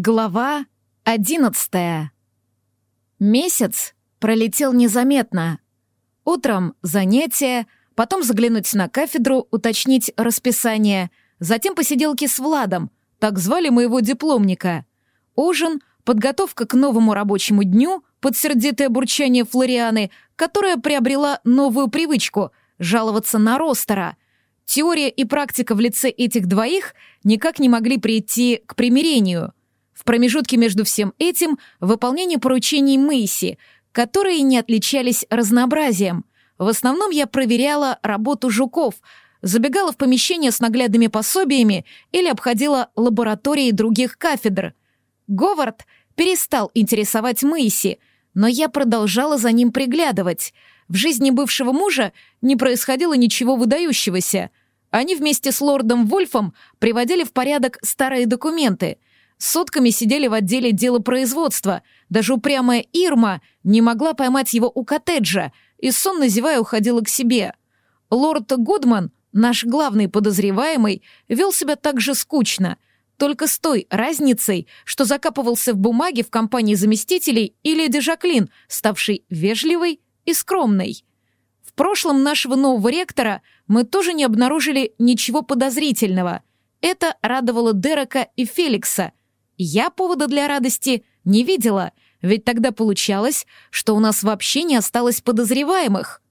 Глава одиннадцатая. Месяц пролетел незаметно. Утром занятия, потом заглянуть на кафедру, уточнить расписание, затем посиделки с Владом, так звали моего дипломника. Ужин, подготовка к новому рабочему дню под сердитое бурчание Флорианы, которая приобрела новую привычку — жаловаться на ростера. Теория и практика в лице этих двоих никак не могли прийти к примирению — в промежутке между всем этим выполнение поручений Мэйси, которые не отличались разнообразием. В основном я проверяла работу жуков, забегала в помещение с наглядными пособиями или обходила лаборатории других кафедр. Говард перестал интересовать Мэйси, но я продолжала за ним приглядывать. В жизни бывшего мужа не происходило ничего выдающегося. Они вместе с лордом Вольфом приводили в порядок старые документы — Сутками сидели в отделе делопроизводства. Даже упрямая Ирма не могла поймать его у коттеджа и, сонно зевая, уходила к себе. Лорд Гудман, наш главный подозреваемый, вел себя так же скучно, только с той разницей, что закапывался в бумаге в компании заместителей и леди Жаклин, ставшей вежливой и скромной. В прошлом нашего нового ректора мы тоже не обнаружили ничего подозрительного. Это радовало Дерека и Феликса — я повода для радости не видела, ведь тогда получалось, что у нас вообще не осталось подозреваемых.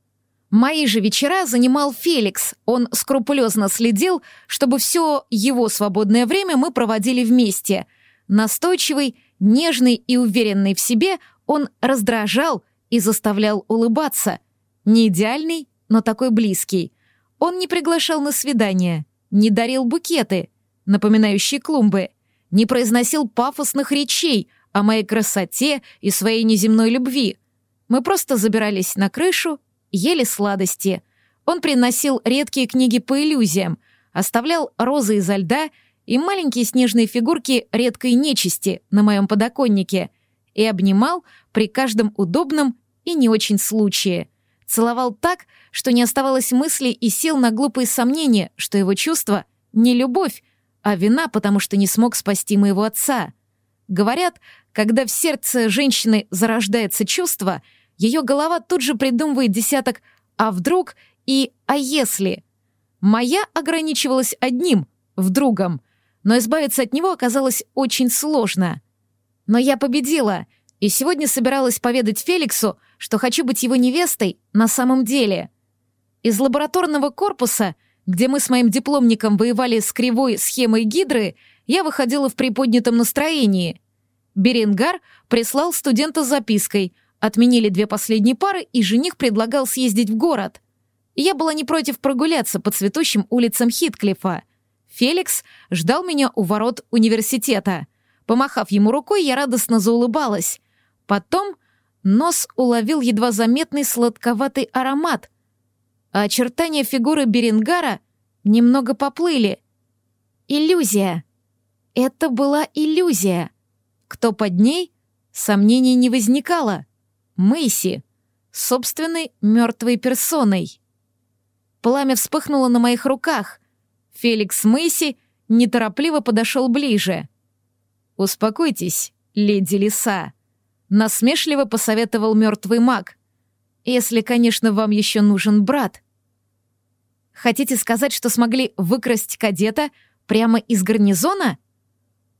Мои же вечера занимал Феликс. Он скрупулезно следил, чтобы все его свободное время мы проводили вместе. Настойчивый, нежный и уверенный в себе, он раздражал и заставлял улыбаться. Не идеальный, но такой близкий. Он не приглашал на свидания, не дарил букеты, напоминающие клумбы — не произносил пафосных речей о моей красоте и своей неземной любви. Мы просто забирались на крышу, ели сладости. Он приносил редкие книги по иллюзиям, оставлял розы изо льда и маленькие снежные фигурки редкой нечисти на моем подоконнике и обнимал при каждом удобном и не очень случае. Целовал так, что не оставалось мыслей и сил на глупые сомнения, что его чувство — не любовь, а вина, потому что не смог спасти моего отца. Говорят, когда в сердце женщины зарождается чувство, ее голова тут же придумывает десяток «а вдруг» и «а если». Моя ограничивалась одним, вдругом, но избавиться от него оказалось очень сложно. Но я победила, и сегодня собиралась поведать Феликсу, что хочу быть его невестой на самом деле. Из лабораторного корпуса — где мы с моим дипломником воевали с кривой схемой Гидры, я выходила в приподнятом настроении. Беренгар прислал студента с запиской, отменили две последние пары, и жених предлагал съездить в город. Я была не против прогуляться по цветущим улицам Хитклифа. Феликс ждал меня у ворот университета. Помахав ему рукой, я радостно заулыбалась. Потом нос уловил едва заметный сладковатый аромат — а очертания фигуры Берингара немного поплыли. Иллюзия. Это была иллюзия. Кто под ней? Сомнений не возникало. Мэйси. Собственной мертвой персоной. Пламя вспыхнуло на моих руках. Феликс Мэйси неторопливо подошел ближе. «Успокойтесь, леди Лиса», — насмешливо посоветовал мертвый маг. Если, конечно, вам еще нужен брат. Хотите сказать, что смогли выкрасть кадета прямо из гарнизона?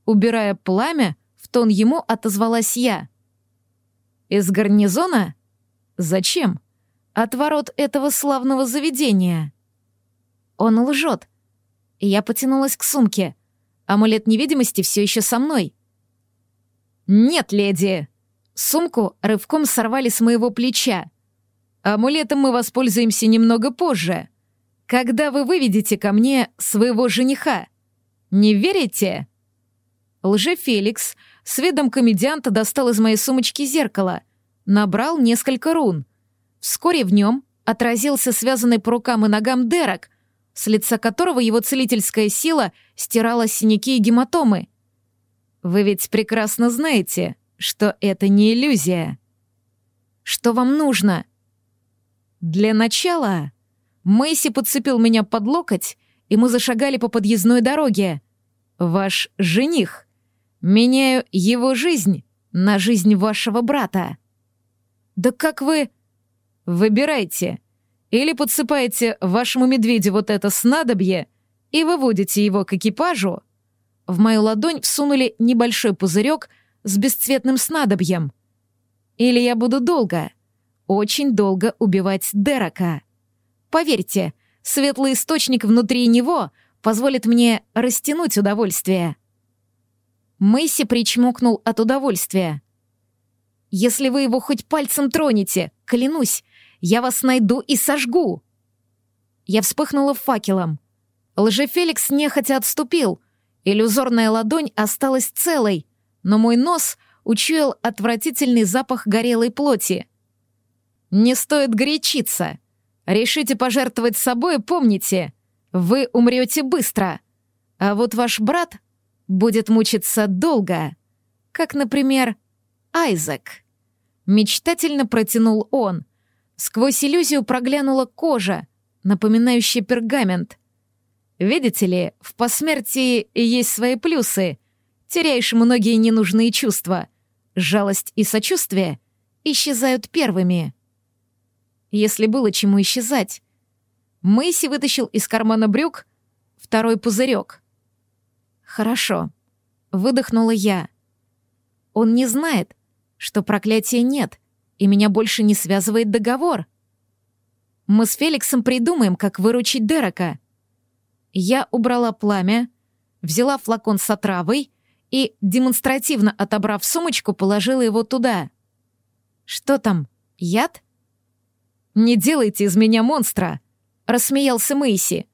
Убирая пламя, в тон ему отозвалась я. Из гарнизона? Зачем? От ворот этого славного заведения. Он лжет. Я потянулась к сумке. Амулет невидимости все еще со мной. «Нет, леди!» Сумку рывком сорвали с моего плеча. Амулетом мы воспользуемся немного позже, когда вы выведете ко мне своего жениха. Не верите?» Лже-Феликс с видом комедианта достал из моей сумочки зеркало, набрал несколько рун. Вскоре в нем отразился связанный по рукам и ногам Дерек, с лица которого его целительская сила стирала синяки и гематомы. «Вы ведь прекрасно знаете, что это не иллюзия». «Что вам нужно?» Для начала Мэйси подцепил меня под локоть, и мы зашагали по подъездной дороге. Ваш жених. Меняю его жизнь на жизнь вашего брата. Да как вы... Выбирайте. Или подсыпаете вашему медведю вот это снадобье и выводите его к экипажу. В мою ладонь всунули небольшой пузырек с бесцветным снадобьем. Или я буду долго, очень долго убивать Дерека. Поверьте, светлый источник внутри него позволит мне растянуть удовольствие. Мэйси причмокнул от удовольствия. «Если вы его хоть пальцем тронете, клянусь, я вас найду и сожгу!» Я вспыхнула факелом. Лжефеликс нехотя отступил. Иллюзорная ладонь осталась целой, но мой нос учуял отвратительный запах горелой плоти. «Не стоит горячиться. Решите пожертвовать собой, помните, вы умрете быстро. А вот ваш брат будет мучиться долго, как, например, Айзек. Мечтательно протянул он. Сквозь иллюзию проглянула кожа, напоминающая пергамент. Видите ли, в посмертии есть свои плюсы. Теряешь многие ненужные чувства. Жалость и сочувствие исчезают первыми. Если было чему исчезать. Мэйси вытащил из кармана брюк второй пузырек — «Хорошо», — выдохнула я. «Он не знает, что проклятия нет, и меня больше не связывает договор. Мы с Феликсом придумаем, как выручить Дерека». Я убрала пламя, взяла флакон с отравой и, демонстративно отобрав сумочку, положила его туда. «Что там, яд?» «Не делайте из меня монстра!» — рассмеялся Мэйси.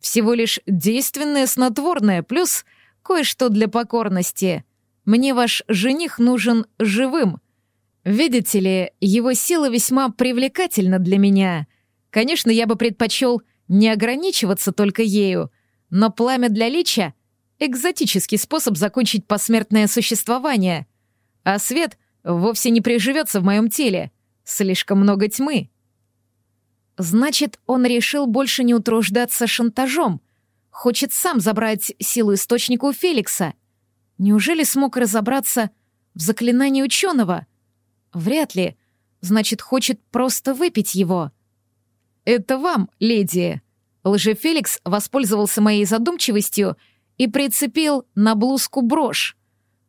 Всего лишь действенное снотворное, плюс кое-что для покорности. Мне ваш жених нужен живым. Видите ли, его сила весьма привлекательна для меня. Конечно, я бы предпочел не ограничиваться только ею, но пламя для лича — экзотический способ закончить посмертное существование. А свет вовсе не приживется в моем теле. Слишком много тьмы. Значит, он решил больше не утруждаться шантажом. Хочет сам забрать силу источника у Феликса. Неужели смог разобраться в заклинании ученого? Вряд ли. Значит, хочет просто выпить его. «Это вам, леди!» Лжефеликс воспользовался моей задумчивостью и прицепил на блузку брошь.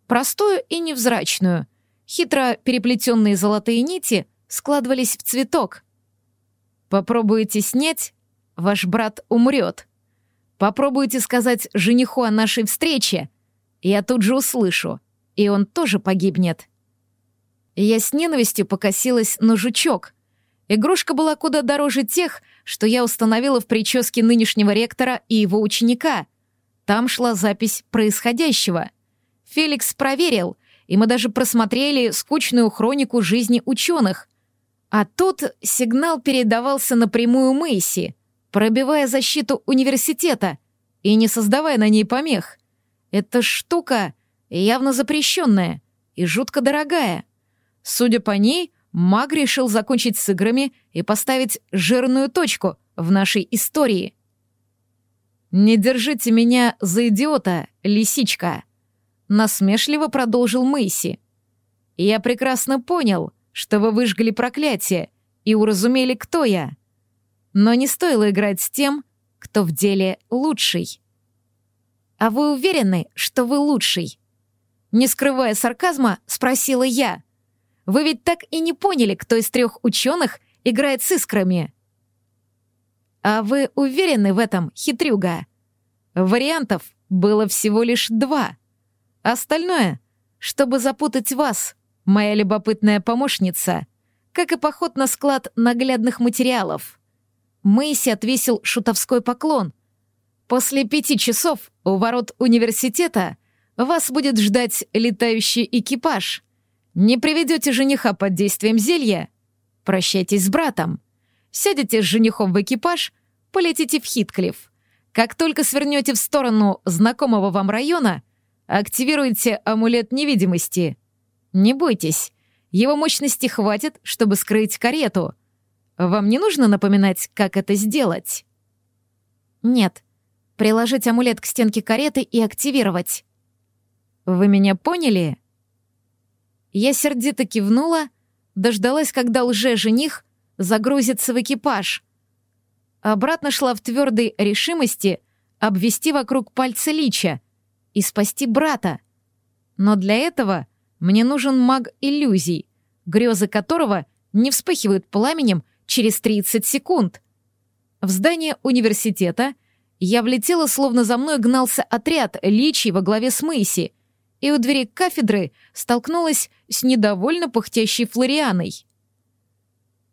Простую и невзрачную. Хитро переплетенные золотые нити складывались в цветок. Попробуете снять, ваш брат умрет. Попробуйте сказать жениху о нашей встрече, я тут же услышу, и он тоже погибнет. Я с ненавистью покосилась на жучок. Игрушка была куда дороже тех, что я установила в прическе нынешнего ректора и его ученика. Там шла запись происходящего. Феликс проверил, и мы даже просмотрели скучную хронику жизни ученых — а тут сигнал передавался напрямую Мэйси, пробивая защиту университета и не создавая на ней помех. Эта штука явно запрещенная и жутко дорогая. Судя по ней, маг решил закончить с играми и поставить жирную точку в нашей истории. «Не держите меня за идиота, лисичка», — насмешливо продолжил Мэйси. «Я прекрасно понял, что вы выжгли проклятие и уразумели, кто я. Но не стоило играть с тем, кто в деле лучший. А вы уверены, что вы лучший? Не скрывая сарказма, спросила я. Вы ведь так и не поняли, кто из трех ученых играет с искрами. А вы уверены в этом, хитрюга? Вариантов было всего лишь два. Остальное, чтобы запутать вас — моя любопытная помощница, как и поход на склад наглядных материалов. Мэйси отвесил шутовской поклон. После пяти часов у ворот университета вас будет ждать летающий экипаж. Не приведете жениха под действием зелья? Прощайтесь с братом. Сядете с женихом в экипаж, полетите в Хитклифф. Как только свернете в сторону знакомого вам района, активируйте амулет невидимости — не бойтесь, его мощности хватит, чтобы скрыть карету. Вам не нужно напоминать, как это сделать? Нет. Приложить амулет к стенке кареты и активировать. Вы меня поняли?» Я сердито кивнула, дождалась, когда лже-жених загрузится в экипаж. Обратно шла в твердой решимости обвести вокруг пальца лича и спасти брата. Но для этого мне нужен маг иллюзий, грезы которого не вспыхивают пламенем через 30 секунд. В здание университета я влетела, словно за мной гнался отряд личий во главе с Мэйси, и у двери кафедры столкнулась с недовольно пыхтящей Флорианой.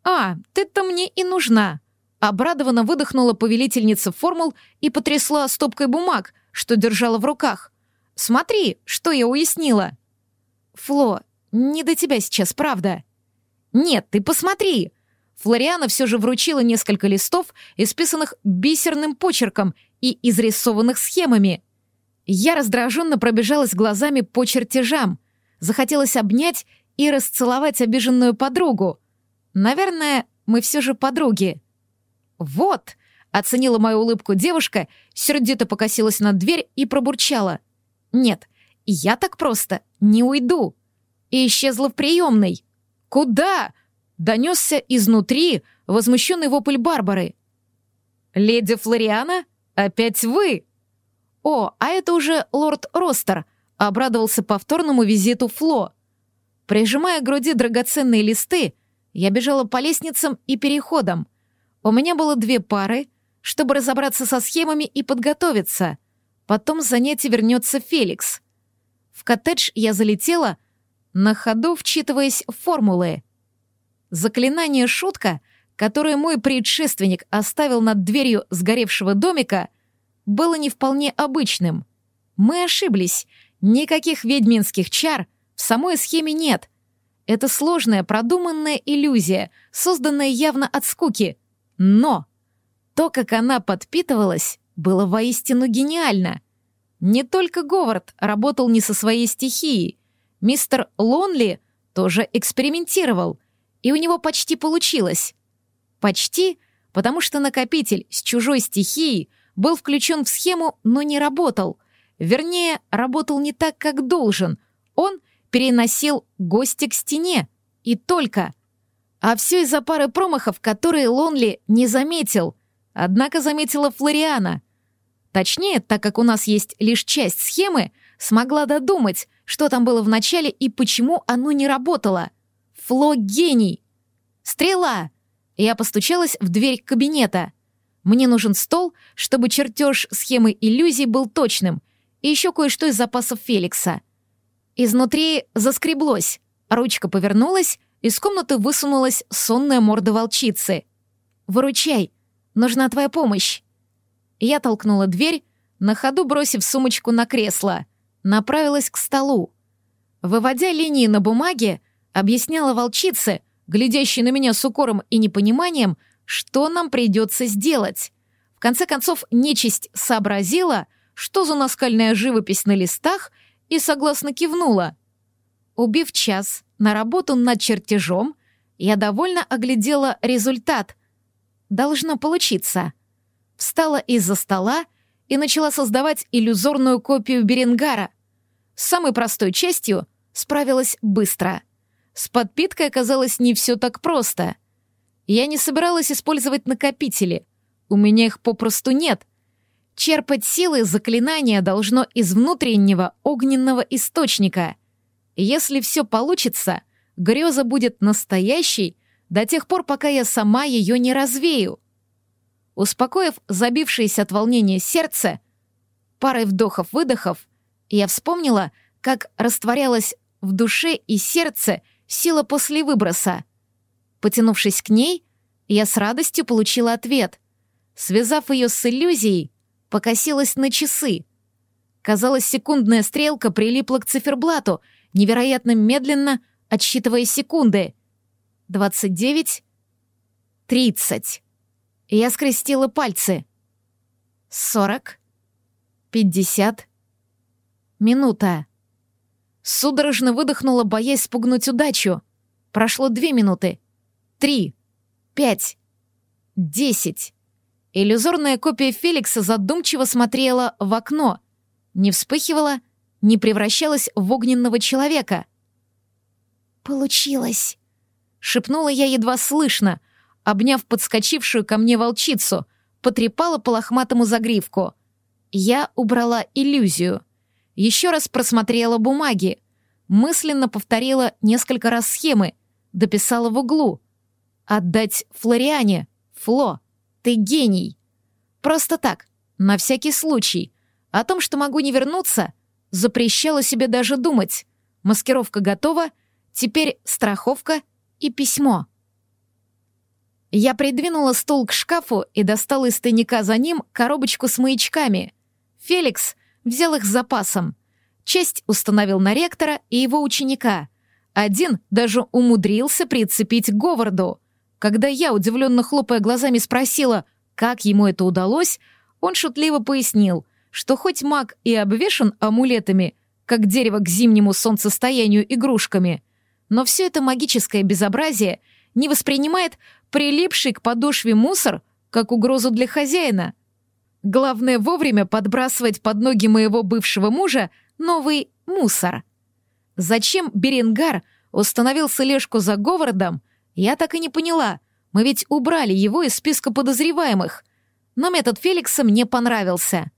«А, ты-то мне и нужна!» Обрадованно выдохнула повелительница формул и потрясла стопкой бумаг, что держала в руках. «Смотри, что я уяснила!» «Фло, не до тебя сейчас, правда?» «Нет, ты посмотри!» Флориана все же вручила несколько листов, исписанных бисерным почерком и изрисованных схемами. Я раздраженно пробежалась глазами по чертежам. Захотелось обнять и расцеловать обиженную подругу. Наверное, мы все же подруги. «Вот!» — оценила мою улыбку девушка, сердито покосилась на дверь и пробурчала. «Нет, я так просто не уйду!» И исчезла в приемной. «Куда?» — донесся изнутри возмущенный вопль Барбары. «Леди Флориана? Опять вы?» «О, а это уже лорд Ростер», — обрадовался повторному визиту Фло. Прижимая к груди драгоценные листы, я бежала по лестницам и переходам. У меня было две пары, чтобы разобраться со схемами и подготовиться. Потом с занятий вернется Феликс. В коттедж я залетела, на ходу вчитываясь в формулы. Заклинание «Шутка», которое мой предшественник оставил над дверью сгоревшего домика, было не вполне обычным. Мы ошиблись. Никаких ведьминских чар в самой схеме нет. Это сложная, продуманная иллюзия, созданная явно от скуки — но то, как она подпитывалась, было воистину гениально. Не только Говард работал не со своей стихией. Мистер Лонли тоже экспериментировал, и у него почти получилось. Почти, потому что накопитель с чужой стихией был включен в схему, но не работал. Вернее, работал не так, как должен. Он переносил гостя к стене. И только — а все из-за пары промахов, которые Лонли не заметил. Однако заметила Флориана. Точнее, так как у нас есть лишь часть схемы, смогла додумать, что там было в начале и почему оно не работало. Фло гений. Стрела! Я постучалась в дверь кабинета. Мне нужен стол, чтобы чертеж схемы иллюзий был точным, и еще кое-что из запасов Феликса. Изнутри заскреблось, ручка повернулась, из комнаты высунулась сонная морда волчицы. «Выручай! Нужна твоя помощь!» Я толкнула дверь, на ходу бросив сумочку на кресло. Направилась к столу. Выводя линии на бумаге, объясняла волчице, глядящей на меня с укором и непониманием, что нам придется сделать. В конце концов, нечисть сообразила, что за наскальная живопись на листах, и согласно кивнула. Убив час, на работу над чертежом, я довольно оглядела результат. Должно получиться. Встала из-за стола и начала создавать иллюзорную копию Беренгара. С самой простой частью справилась быстро. С подпиткой оказалось не все так просто. Я не собиралась использовать накопители. У меня их попросту нет. Черпать силы заклинания должно из внутреннего огненного источника — если все получится, греза будет настоящей до тех пор, пока я сама ее не развею. Успокоив забившееся от волнения сердце, парой вдохов-выдохов, я вспомнила, как растворялась в душе и сердце сила после выброса. Потянувшись к ней, я с радостью получила ответ. Связав ее с иллюзией, покосилась на часы. Казалось, секундная стрелка прилипла к циферблату — невероятно медленно, отсчитывая секунды. «Двадцать девять, тридцать». Я скрестила пальцы. «Сорок, пятьдесят, минута». Судорожно выдохнула, боясь спугнуть удачу. Прошло две минуты. Три, пять, десять. Иллюзорная копия Феликса задумчиво смотрела в окно. Не вспыхивала, не превращалась в огненного человека. «Получилось!» — шепнула я едва слышно, обняв подскочившую ко мне волчицу, потрепала по лохматому загривку. Я убрала иллюзию. Еще раз просмотрела бумаги. Мысленно повторила несколько раз схемы. Дописала в углу. «Отдать Флориане. Фло, ты гений!» Просто так, на всякий случай. О том, что могу не вернуться, запрещала себе даже думать. Маскировка готова, теперь страховка и письмо. Я придвинула стул к шкафу и достала из тайника за ним коробочку с маячками. Феликс взял их с запасом. Честь установил на ректора и его ученика. Один даже умудрился прицепить к Говарду. Когда я, удивленно хлопая глазами, спросила, как ему это удалось, он шутливо пояснил, что хоть маг и обвешан амулетами, как дерево к зимнему солнцестоянию игрушками, но все это магическое безобразие не воспринимает прилипший к подошве мусор как угрозу для хозяина. Главное вовремя подбрасывать под ноги моего бывшего мужа новый мусор. Зачем Беренгар установил слежку за Говардом, я так и не поняла. Мы ведь убрали его из списка подозреваемых. Но метод Феликса мне понравился.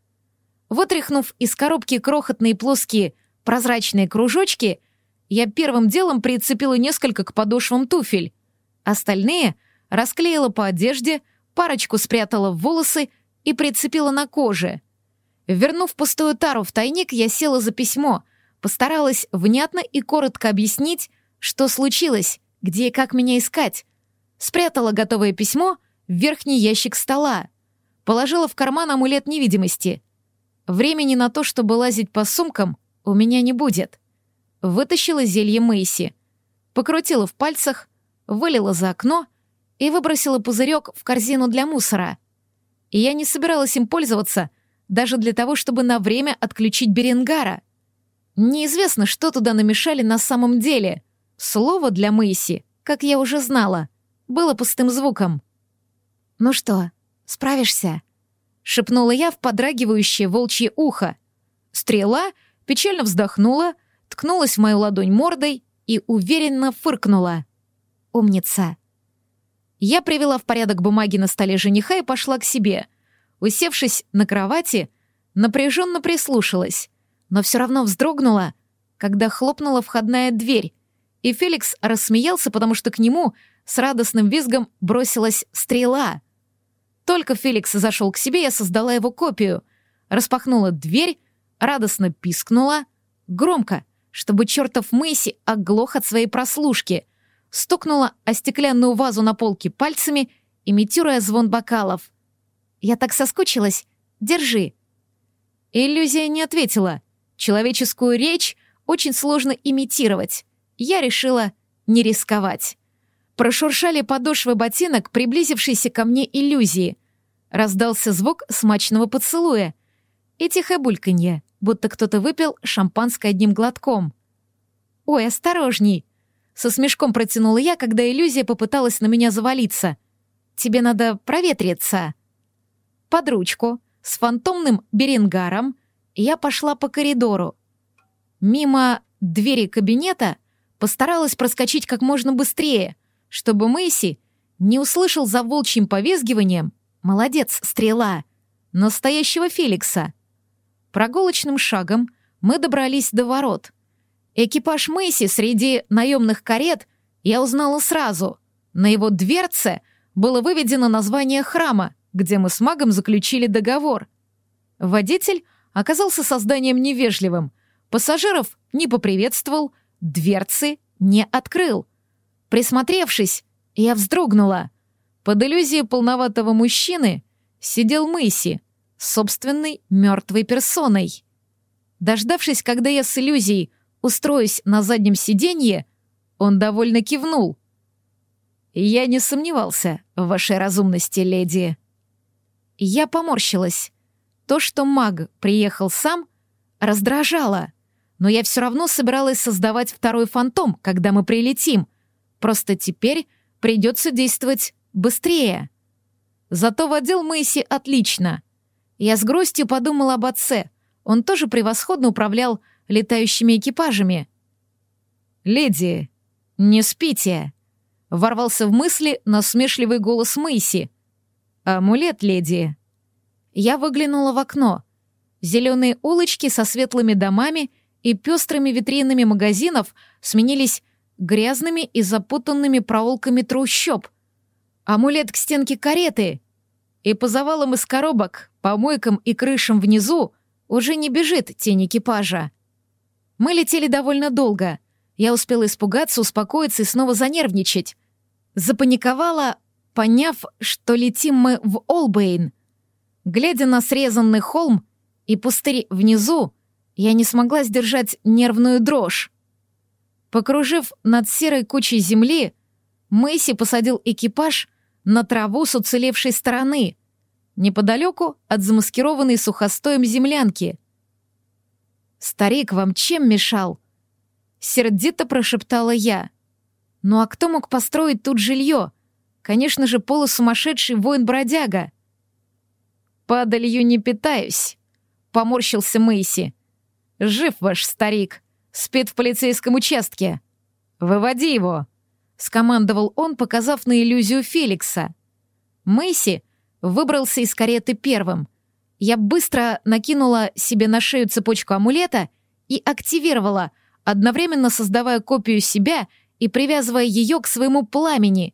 Вытряхнув из коробки крохотные плоские прозрачные кружочки, я первым делом прицепила несколько к подошвам туфель. Остальные расклеила по одежде, парочку спрятала в волосы и прицепила на коже. Вернув пустую тару в тайник, я села за письмо, постаралась внятно и коротко объяснить, что случилось, где и как меня искать. Спрятала готовое письмо в верхний ящик стола. Положила в карман амулет невидимости. Времени на то, чтобы лазить по сумкам, у меня не будет. Вытащила зелье Мэйси. Покрутила в пальцах, вылила за окно и выбросила пузырек в корзину для мусора. И я не собиралась им пользоваться, даже для того, чтобы на время отключить Беренгара. Неизвестно, что туда намешали на самом деле. Слово для Мэйси, как я уже знала, было пустым звуком. «Ну что, справишься?» — шепнула я в подрагивающее волчье ухо. Стрела печально вздохнула, ткнулась в мою ладонь мордой и уверенно фыркнула. «Умница!» Я привела в порядок бумаги на столе жениха и пошла к себе. Усевшись на кровати, напряженно прислушалась, но все равно вздрогнула, когда хлопнула входная дверь, и Феликс рассмеялся, потому что к нему с радостным визгом бросилась стрела. Только Феликс зашел к себе, я создала его копию, распахнула дверь, радостно пискнула, громко, чтобы чертов Мэйси оглох от своей прослушки — стукнула о стеклянную вазу на полке пальцами, имитируя звон бокалов. «Я так соскучилась. Держи». Иллюзия не ответила. Человеческую речь очень сложно имитировать. Я решила не рисковать. Прошуршали подошвы ботинок, приблизившиеся ко мне иллюзии. Раздался звук смачного поцелуя. И тихое бульканье, будто кто-то выпил шампанское одним глотком. «Ой, осторожней!» Со смешком протянула я, когда иллюзия попыталась на меня завалиться. «Тебе надо проветриться». Под ручку, с фантомным берингаром, я пошла по коридору. Мимо двери кабинета постаралась проскочить как можно быстрее, чтобы Мэйси не услышал за волчьим повизгиванием «Молодец, стрела!» настоящего Феликса. Прогулочным шагом мы добрались до ворот. Экипаж Мэйси среди наемных карет я узнала сразу. На его дверце было выведено название храма, где мы с магом заключили договор. Водитель оказался созданием невежливым. Пассажиров не поприветствовал, дверцы не открыл. Присмотревшись, я вздрогнула. Под иллюзией полноватого мужчины сидел Мэйси, собственной мертвой персоной. Дождавшись, когда я с иллюзией устроясь на заднем сиденье, он довольно кивнул. «Я не сомневался в вашей разумности, леди». Я поморщилась. То, что маг приехал сам, раздражало, но я все равно собиралась создавать второй фантом, когда мы прилетим. Просто теперь придется действовать быстрее. Зато водил Мэйси отлично. Я с грустью подумала об отце. Он тоже превосходно управлял летающими экипажами. «Леди, не спите!» — ворвался в мысли насмешливый голос Мэйси. «Амулет, леди!» Я выглянула в окно. Зеленые улочки со светлыми домами и пестрыми витринами магазинов сменились грязными и запутанными проулками трущоб. Амулет к стенке кареты. И по завалам из коробок, помойкам и крышам внизу уже не бежит тень экипажа. Мы летели довольно долго. Я успела испугаться, успокоиться и снова занервничать. Запаниковала, поняв, что летим мы в Олбейн. Глядя на срезанный холм и пустырь внизу, я не смогла сдержать нервную дрожь. Покружив над серой кучей земли, Мэйси посадил экипаж на траву с уцелевшей стороны, неподалеку от замаскированной сухостоем землянки. «Старик вам чем мешал?» Сердито прошептала я. «Ну а кто мог построить тут жилье? Конечно же, полусумасшедший воин-бродяга». «Падалью не питаюсь», — поморщился Мэйси. «Жив ваш старик, спит в полицейском участке. Выводи его», — скомандовал он, показав на иллюзию Феликса. Мэйси выбрался из кареты первым. Я быстро накинула себе на шею цепочку амулета и активировала, одновременно создавая копию себя и привязывая ее к своему пламени.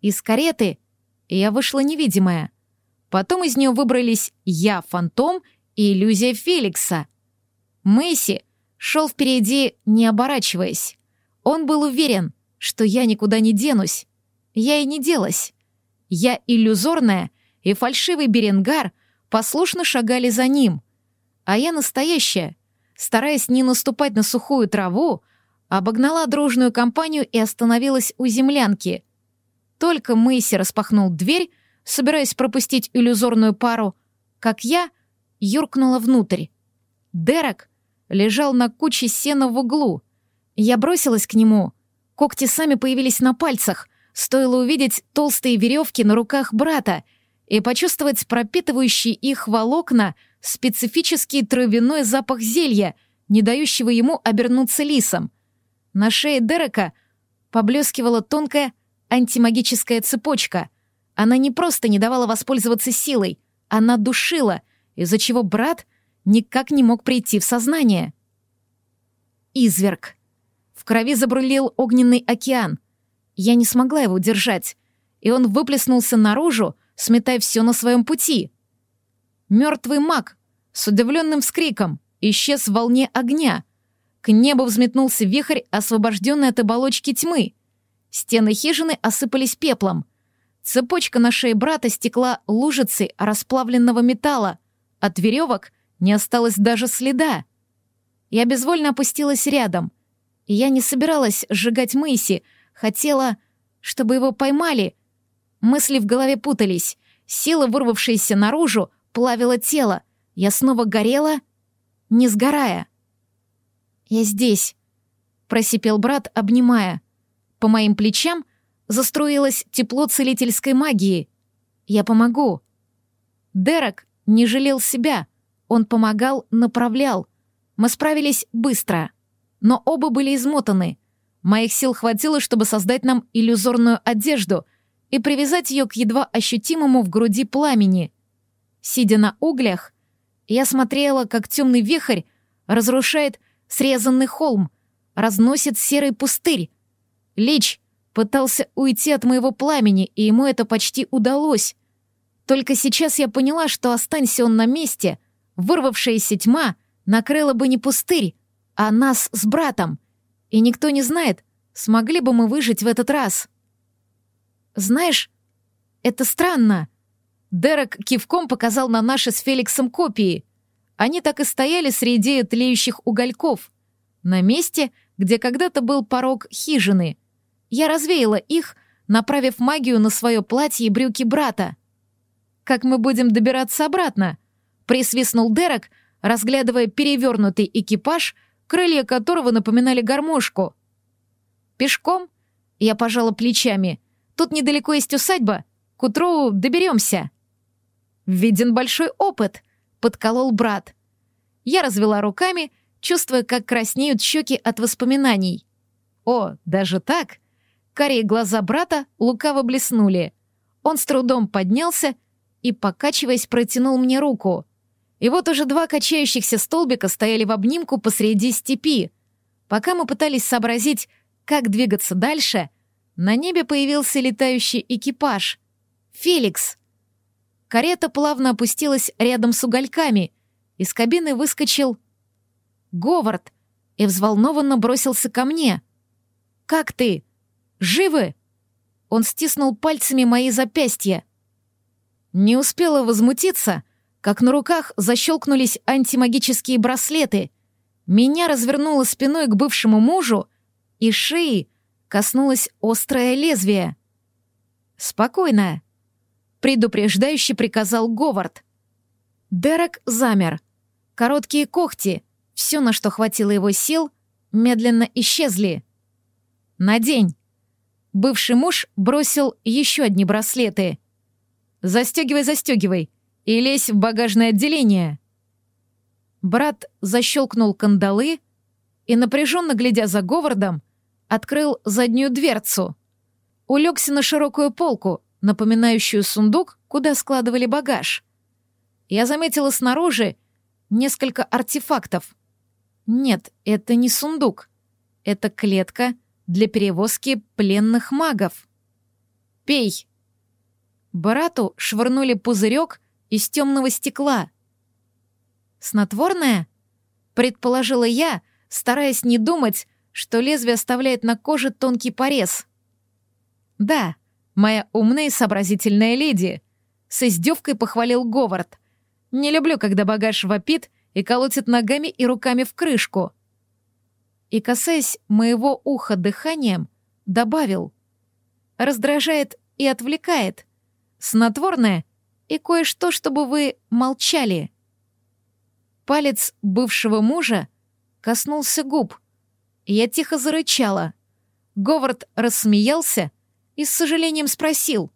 Из кареты я вышла невидимая. Потом из нее выбрались я, фантом и иллюзия Феликса. Мэйси шел впереди, не оборачиваясь. Он был уверен, что я никуда не денусь. Я и не делась. Я иллюзорная, и фальшивый Беренгар послушно шагали за ним. А я настоящая, стараясь не наступать на сухую траву, обогнала дружную компанию и остановилась у землянки. Только Мэйси распахнул дверь, собираясь пропустить иллюзорную пару, как я юркнула внутрь. Дерек лежал на куче сена в углу. Я бросилась к нему — Когти сами появились на пальцах. Стоило увидеть толстые веревки на руках брата и почувствовать пропитывающий их волокна специфический травяной запах зелья, не дающего ему обернуться лисом. На шее Дерека поблескивала тонкая антимагическая цепочка. Она не просто не давала воспользоваться силой, она душила, из-за чего брат никак не мог прийти в сознание. Изверг. В крови забрулил огненный океан. Я не смогла его держать, и он выплеснулся наружу, сметая все на своем пути. Мертвый маг с удивленным вскриком исчез в волне огня. К небу взметнулся вихрь, освобожденный от оболочки тьмы. Стены хижины осыпались пеплом. Цепочка на шее брата стекла лужицей расплавленного металла. От веревок не осталось даже следа. Я безвольно опустилась рядом — я не собиралась сжигать Мэйси, хотела, чтобы его поймали. Мысли в голове путались. Сила, вырвавшаяся наружу, плавила тело. Я снова горела, не сгорая. «Я здесь», — просипел брат, обнимая. По моим плечам заструилось тепло целительской магии. «Я помогу». Дерек не жалел себя. Он помогал, направлял. Мы справились быстро но оба были измотаны. Моих сил хватило, чтобы создать нам иллюзорную одежду и привязать ее к едва ощутимому в груди пламени. Сидя на углях, я смотрела, как темный вихрь разрушает срезанный холм, разносит серый пустырь. Лич пытался уйти от моего пламени, и ему это почти удалось. Только сейчас я поняла, что останься он на месте, вырвавшаяся тьма накрыла бы не пустырь, а нас с братом. И никто не знает, смогли бы мы выжить в этот раз. Знаешь, это странно. Дерек кивком показал на наши с Феликсом копии. Они так и стояли среди тлеющих угольков, на месте, где когда-то был порог хижины. Я развеяла их, направив магию на свое платье и брюки брата. «Как мы будем добираться обратно?» — присвистнул Дерек, разглядывая перевернутый экипаж — крылья которого напоминали гармошку. «Пешком?» — я пожала плечами. «Тут недалеко есть усадьба. К утру доберемся». «Виден большой опыт», — подколол брат. Я развела руками, чувствуя, как краснеют щеки от воспоминаний. О, даже так? Карие глаза брата лукаво блеснули. Он с трудом поднялся и, покачиваясь, протянул мне руку. И вот уже два качающихся столбика стояли в обнимку посреди степи. Пока мы пытались сообразить, как двигаться дальше, на небе появился летающий экипаж. «Феликс!» Карета плавно опустилась рядом с угольками. Из кабины выскочил Говард и взволнованно бросился ко мне. «Как ты? Живы?» Он стиснул пальцами мои запястья. Не успела возмутиться, как на руках защелкнулись антимагические браслеты. Меня развернуло спиной к бывшему мужу, и шеи коснулось острое лезвие. «Спокойно», — предупреждающе приказал Говард. Дерек замер. Короткие когти, все, на что хватило его сил, медленно исчезли. «Надень!» Бывший муж бросил еще одни браслеты. «Застегивай, застегивай и лезь в багажное отделение!» Брат защелкнул кандалы и, напряженно глядя за Говардом, открыл заднюю дверцу. Улегся на широкую полку, напоминающую сундук, куда складывали багаж. Я заметила снаружи несколько артефактов. Нет, это не сундук. Это клетка для перевозки пленных магов. «Пей!» Брату швырнули пузырек из темного стекла. «Снотворное?» — предположила я, стараясь не думать, что лезвие оставляет на коже тонкий порез. «Да, моя умная и сообразительная леди», — с издевкой похвалил Говард. «Не люблю, когда багаж вопит и колотит ногами и руками в крышку». И, касаясь моего уха дыханием, добавил. «Раздражает и отвлекает. Снотворное и кое-что, чтобы вы молчали». Палец бывшего мужа коснулся губ. Я тихо зарычала. Говард рассмеялся и с сожалением спросил.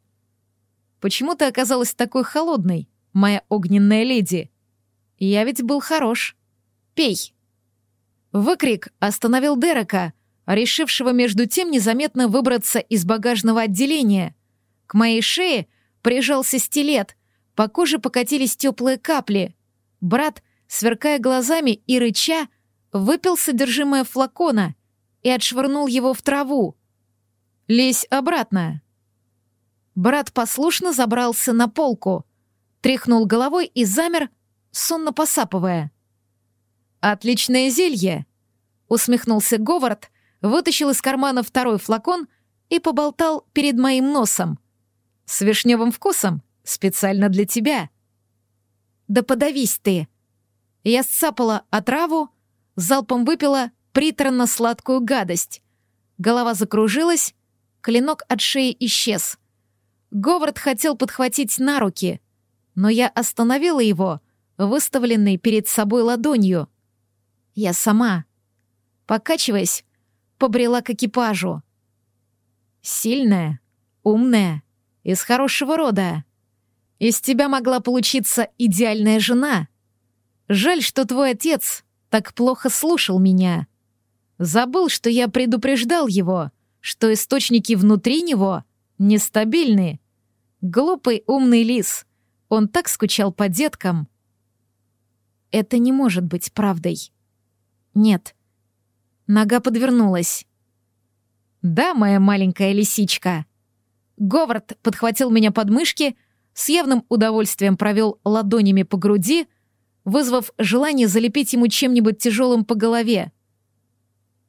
«Почему ты оказалась такой холодной, моя огненная леди? Я ведь был хорош. Пей!» Выкрик остановил Дерека, решившего между тем незаметно выбраться из багажного отделения. К моей шее прижался стилет, по коже покатились теплые капли. Брат, сверкая глазами и рыча, выпил содержимое флакона и отшвырнул его в траву. «Лезь обратно!» Брат послушно забрался на полку, тряхнул головой и замер, сонно посапывая. «Отличное зелье!» — усмехнулся Говард, вытащил из кармана второй флакон и поболтал перед моим носом. «С вишневым вкусом, специально для тебя». «Да подавись ты!» Я сцапала отраву, залпом выпила приторно-сладкую гадость. Голова закружилась, клинок от шеи исчез. Говард хотел подхватить на руки, но я остановила его, выставленной перед собой ладонью. Я сама, покачиваясь, побрела к экипажу. Сильная, умная, из хорошего рода. Из тебя могла получиться идеальная жена. Жаль, что твой отец так плохо слушал меня. Забыл, что я предупреждал его, что источники внутри него нестабильны. Глупый умный лис. Он так скучал по деткам. Это не может быть правдой. Нет. Нога подвернулась. «Да, моя маленькая лисичка». Говард подхватил меня под мышки, с явным удовольствием провел ладонями по груди, вызвав желание залепить ему чем-нибудь тяжелым по голове.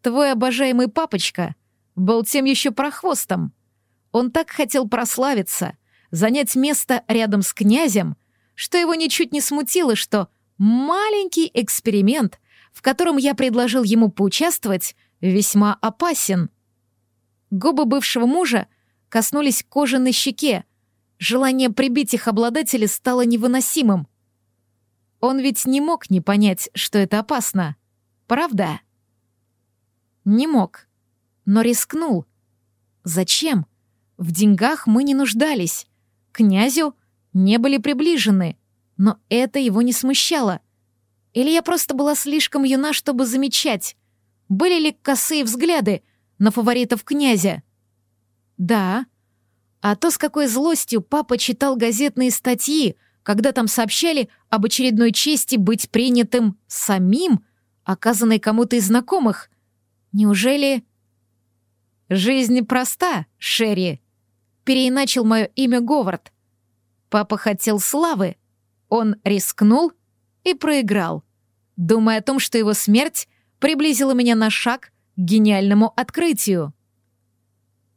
«Твой обожаемый папочка был тем еще прохвостом. Он так хотел прославиться, занять место рядом с князем, что его ничуть не смутило, что маленький эксперимент, в котором я предложил ему поучаствовать, весьма опасен. Губы бывшего мужа коснулись кожи на щеке, желание прибить их обладателя стало невыносимым — он ведь не мог не понять, что это опасно. Правда? Не мог. Но рискнул. Зачем? В деньгах мы не нуждались. Князю не были приближены. Но это его не смущало. Или я просто была слишком юна, чтобы замечать? Были ли косые взгляды на фаворитов князя? Да. А то, с какой злостью папа читал газетные статьи, когда там сообщали об очередной чести быть принятым самим, оказанной кому-то из знакомых. Неужели... «Жизнь проста, Шерри», — переиначил мое имя Говард. Папа хотел славы. Он рискнул и проиграл, думая о том, что его смерть приблизила меня на шаг к гениальному открытию.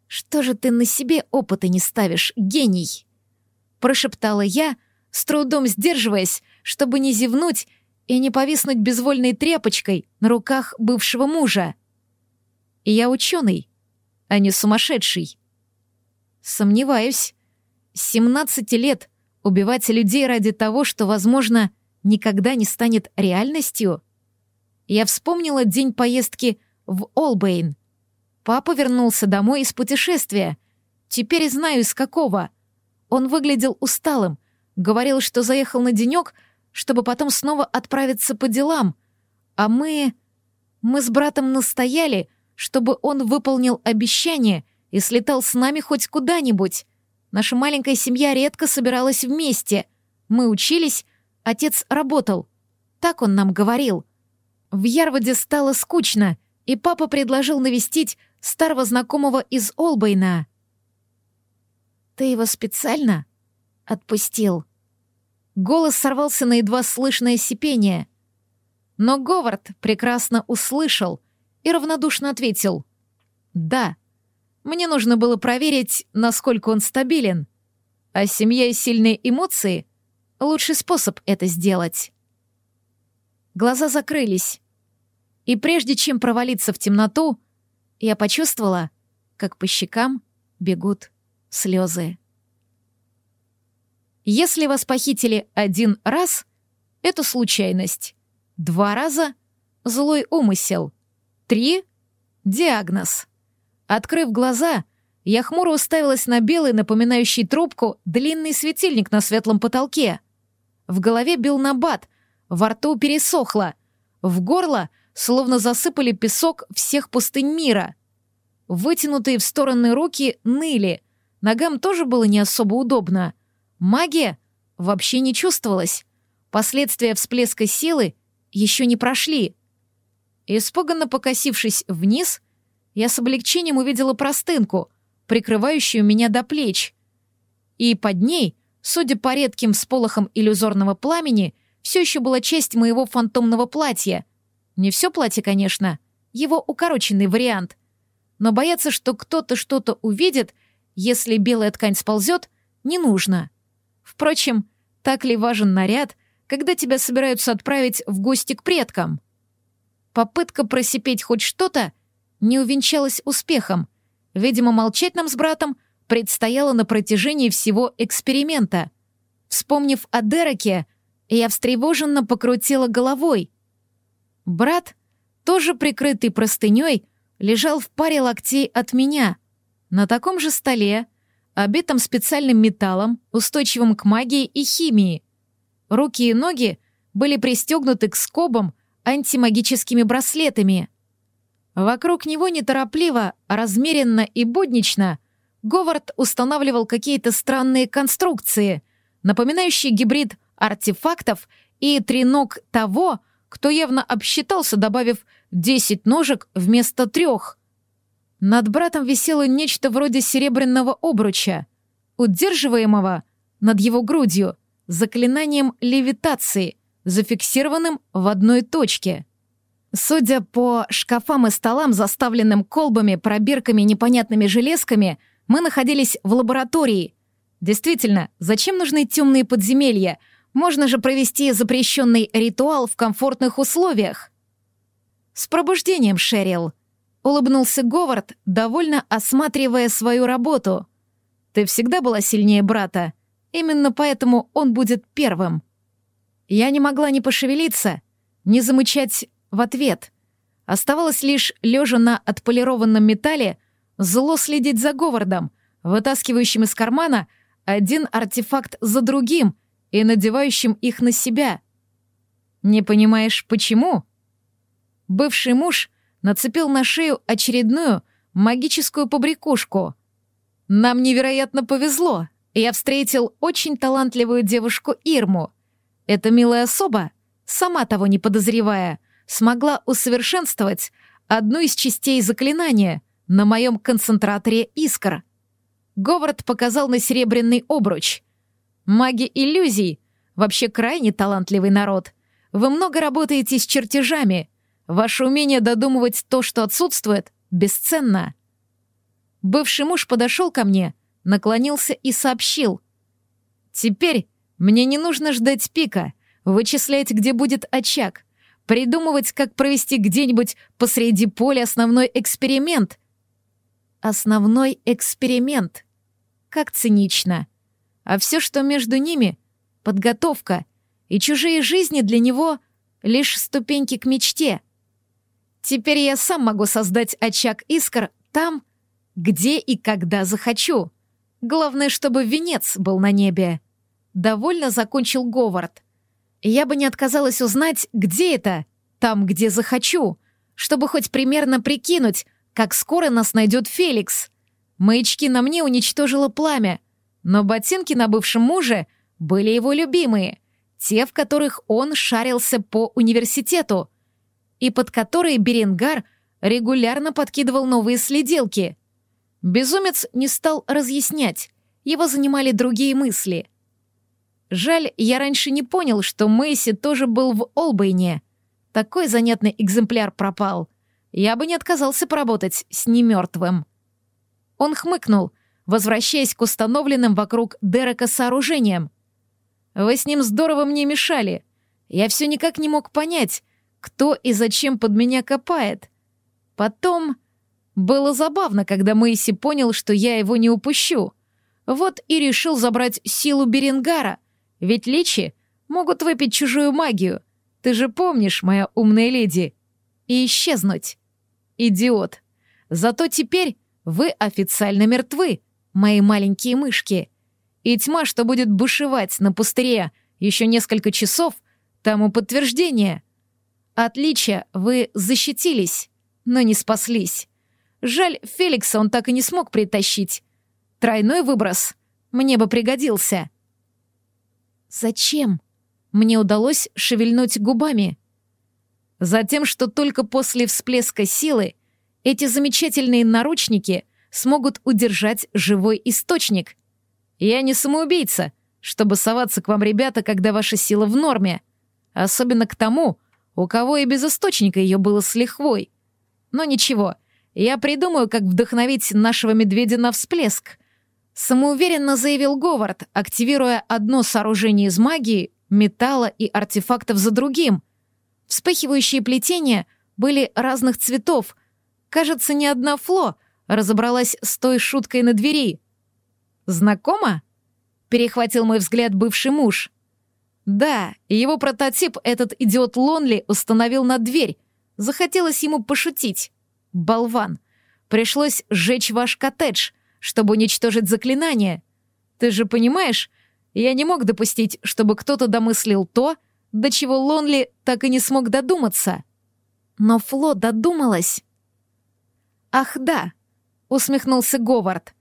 «Что же ты на себе опыта не ставишь, гений?» Прошептала я, с трудом сдерживаясь, чтобы не зевнуть и не повиснуть безвольной тряпочкой на руках бывшего мужа. И я ученый, а не сумасшедший. Сомневаюсь. С 17 лет убивать людей ради того, что, возможно, никогда не станет реальностью? Я вспомнила день поездки в Олбейн. Папа вернулся домой из путешествия. Теперь знаю, из какого. Он выглядел усталым, говорил, что заехал на денек, чтобы потом снова отправиться по делам. А мы... Мы с братом настояли, чтобы он выполнил обещание и слетал с нами хоть куда-нибудь. Наша маленькая семья редко собиралась вместе. Мы учились, отец работал. Так он нам говорил. В Ярводе стало скучно, и папа предложил навестить старого знакомого из Олбейна. «Ты его специально отпустил?» Голос сорвался на едва слышное сипение. Но Говард прекрасно услышал и равнодушно ответил «Да». Мне нужно было проверить, насколько он стабилен. А семья и сильные эмоции — лучший способ это сделать. Глаза закрылись. И прежде чем провалиться в темноту, я почувствовала, как по щекам бегут слезы. Если вас похитили один раз, это случайность. Два раза — злой умысел. Три — диагноз. Открыв глаза, я хмуро уставилась на белый, напоминающий трубку, длинный светильник на светлом потолке. В голове бил набат, во рту пересохло, в горло словно засыпали песок всех пустынь мира. Вытянутые в стороны руки ныли, ногам тоже было не особо удобно. Магия вообще не чувствовалась. Последствия всплеска силы еще не прошли. Испуганно покосившись вниз — я с облегчением увидела простынку, прикрывающую меня до плеч. И под ней, судя по редким всполохам иллюзорного пламени, все еще была часть моего фантомного платья. Не все платье, конечно, его укороченный вариант. Но бояться, что кто-то что-то увидит, если белая ткань сползет, не нужно. Впрочем, так ли важен наряд, когда тебя собираются отправить в гости к предкам? Попытка просипеть хоть что-то не увенчалась успехом. Видимо, молчать нам с братом предстояло на протяжении всего эксперимента. Вспомнив о Дереке, я встревоженно покрутила головой. Брат, тоже прикрытый простыней, лежал в паре локтей от меня, на таком же столе, обитом специальным металлом, устойчивым к магии и химии. Руки и ноги были пристегнуты к скобам антимагическими браслетами — Вокруг него неторопливо, размеренно и буднично Говард устанавливал какие-то странные конструкции, напоминающие гибрид артефактов и треног того, кто явно обсчитался, добавив 10 ножек вместо трех. Над братом висело нечто вроде серебряного обруча, удерживаемого над его грудью заклинанием левитации, зафиксированным в одной точке. Судя по шкафам и столам, заставленным колбами, пробирками непонятными железками, мы находились в лаборатории. Действительно, зачем нужны темные подземелья? Можно же провести запрещенный ритуал в комфортных условиях. «С пробуждением, Шерил!» — улыбнулся Говард, довольно осматривая свою работу. «Ты всегда была сильнее брата. Именно поэтому он будет первым». Я не могла ни пошевелиться, ни замычать в ответ. Оставалось лишь, лежа на отполированном металле, зло следить за Говардом, вытаскивающим из кармана один артефакт за другим и надевающим их на себя. Не понимаешь, почему? Бывший муж нацепил на шею очередную магическую побрякушку. Нам невероятно повезло. Я встретил очень талантливую девушку Ирму. Эта милая особа, сама того не подозревая, смогла усовершенствовать одну из частей заклинания на моем концентраторе искр. Говард показал на серебряный обруч. Маги иллюзий — вообще крайне талантливый народ. Вы много работаете с чертежами. Ваше умение додумывать то, что отсутствует, бесценно. Бывший муж подошел ко мне, наклонился и сообщил. «Теперь мне не нужно ждать пика, вычислять, где будет очаг, придумывать, как провести где-нибудь посреди поля основной эксперимент. Основной эксперимент. Как цинично. А все, что между ними — подготовка, и чужие жизни для него — лишь ступеньки к мечте. Теперь я сам могу создать очаг искр там, где и когда захочу. Главное, чтобы венец был на небе. Довольно закончил Говард. Я бы не отказалась узнать, где это, там, где захочу, чтобы хоть примерно прикинуть, как скоро нас найдет Феликс. Маячки на мне уничтожило пламя, но ботинки на бывшем муже были его любимые, те, в которых он шарился по университету, и под которые Беренгар регулярно подкидывал новые следилки. Безумец не стал разъяснять, его занимали другие мысли — Жаль, я раньше не понял, что Мэйси тоже был в Олбейне. Такой занятный экземпляр пропал. Я бы не отказался поработать с немертвым. Он хмыкнул, возвращаясь к установленным вокруг Дерека сооружениям. Вы с ним здорово мне мешали. Я все никак не мог понять, кто и зачем под меня копает. Потом... Было забавно, когда Мэйси понял, что я его не упущу. Вот и решил забрать силу Беренгара — ведь личи могут выпить чужую магию. Ты же помнишь, моя умная леди. И исчезнуть. Идиот. Зато теперь вы официально мертвы, мои маленькие мышки. И тьма, что будет бушевать на пустыре еще несколько часов, тому подтверждение. Отличие, вы защитились, но не спаслись. Жаль, Феликса он так и не смог притащить. Тройной выброс мне бы пригодился. Зачем? Мне удалось шевельнуть губами. Затем, что только после всплеска силы эти замечательные наручники смогут удержать живой источник. Я не самоубийца, чтобы соваться к вам, ребята, когда ваша сила в норме. Особенно к тому, у кого и без источника ее было с лихвой. Но ничего, я придумаю, как вдохновить нашего медведя на всплеск — Самоуверенно заявил Говард, активируя одно сооружение из магии, металла и артефактов за другим. Вспыхивающие плетения были разных цветов. Кажется, ни одна Фло разобралась с той шуткой на двери. «Знакомо?» — перехватил мой взгляд бывший муж. «Да, его прототип этот идиот Лонли установил на дверь. Захотелось ему пошутить. Болван. Пришлось сжечь ваш коттедж — чтобы уничтожить заклинание. Ты же понимаешь, я не мог допустить, чтобы кто-то домыслил то, до чего Лонли так и не смог додуматься. Но Фло додумалась. «Ах да», — усмехнулся Говард.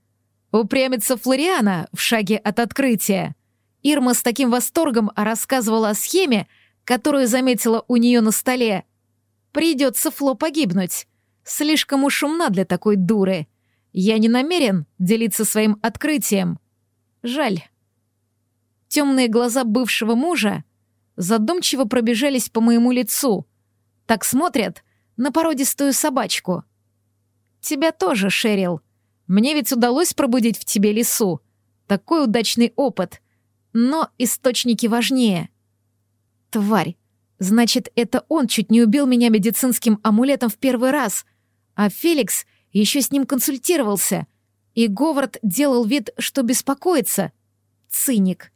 «Упрямится Флориана в шаге от открытия». Ирма с таким восторгом рассказывала о схеме, которую заметила у нее на столе. «Придется Фло погибнуть. Слишком уж умна для такой дуры. Я не намерен делиться своим открытием. Жаль. Темные глаза бывшего мужа задумчиво пробежались по моему лицу. Так смотрят на породистую собачку. Тебя тоже, Шерил. Мне ведь удалось пробудить в тебе лесу. Такой удачный опыт. Но источники важнее. Тварь. Значит, это он чуть не убил меня медицинским амулетом в первый раз. А Феликс — еще с ним консультировался, и Говард делал вид, что беспокоится. Циник.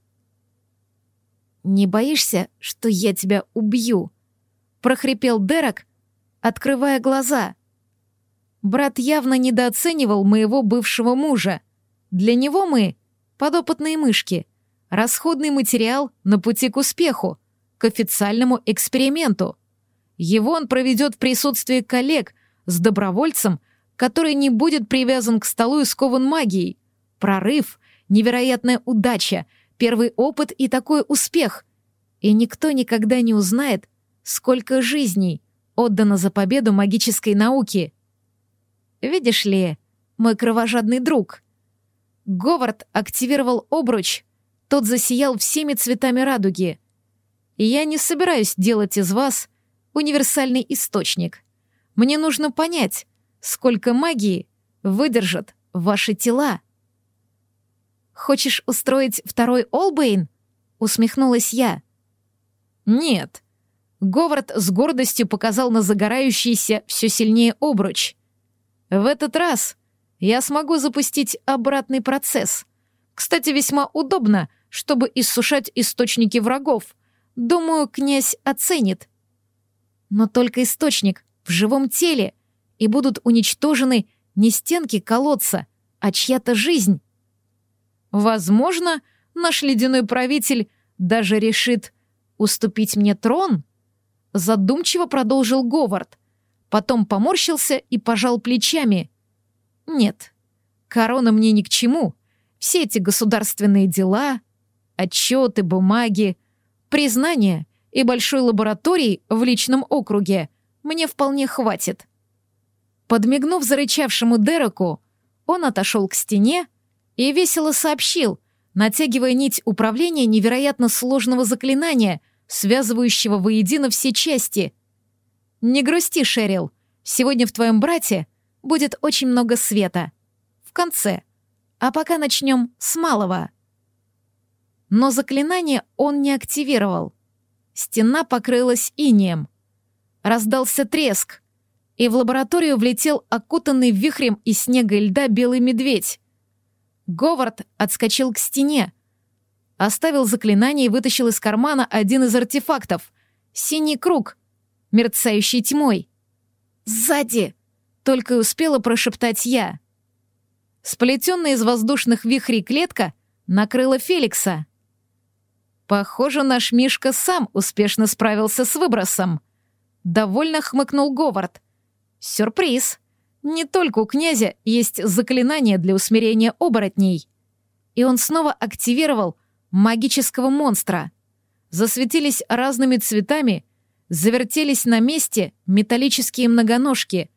«Не боишься, что я тебя убью?» — прохрипел Дерек, открывая глаза. Брат явно недооценивал моего бывшего мужа. Для него мы — подопытные мышки, расходный материал на пути к успеху, к официальному эксперименту. Его он проведет в присутствии коллег с добровольцем, который не будет привязан к столу и скован магией. Прорыв, невероятная удача, первый опыт и такой успех. И никто никогда не узнает, сколько жизней отдано за победу магической науки. Видишь ли, мой кровожадный друг. Говард активировал обруч, тот засиял всеми цветами радуги. И я не собираюсь делать из вас универсальный источник. Мне нужно понять, сколько магии выдержат ваши тела. «Хочешь устроить второй Олбейн?» — усмехнулась я. «Нет». Говард с гордостью показал на загорающийся все сильнее обруч. «В этот раз я смогу запустить обратный процесс. Кстати, весьма удобно, чтобы иссушать источники врагов. Думаю, князь оценит. Но только источник в живом теле, и будут уничтожены не стенки колодца, а чья-то жизнь. Возможно, наш ледяной правитель даже решит уступить мне трон? Задумчиво продолжил Говард. Потом поморщился и пожал плечами. Нет, корона мне ни к чему. Все эти государственные дела, отчеты, бумаги, признания и большой лаборатории в личном округе мне вполне хватит. Подмигнув зарычавшему Дереку, он отошел к стене и весело сообщил, натягивая нить управления невероятно сложного заклинания, связывающего воедино все части. «Не грусти, Шерил, сегодня в твоем брате будет очень много света. В конце. А пока начнем с малого». Но заклинание он не активировал. Стена покрылась инеем. Раздался треск, и в лабораторию влетел окутанный вихрем из снега и льда белый медведь. Говард отскочил к стене, оставил заклинание и вытащил из кармана один из артефактов — синий круг, мерцающий тьмой. «Сзади!» — только и успела прошептать я. Сплетенная из воздушных вихрей клетка накрыла Феликса. Похоже, наш Мишка сам успешно справился с выбросом. Довольно хмыкнул Говард. Сюрприз. Не только у князя есть заклинание для усмирения оборотней. И он снова активировал магического монстра. Засветились разными цветами, завертелись на месте металлические многоножки.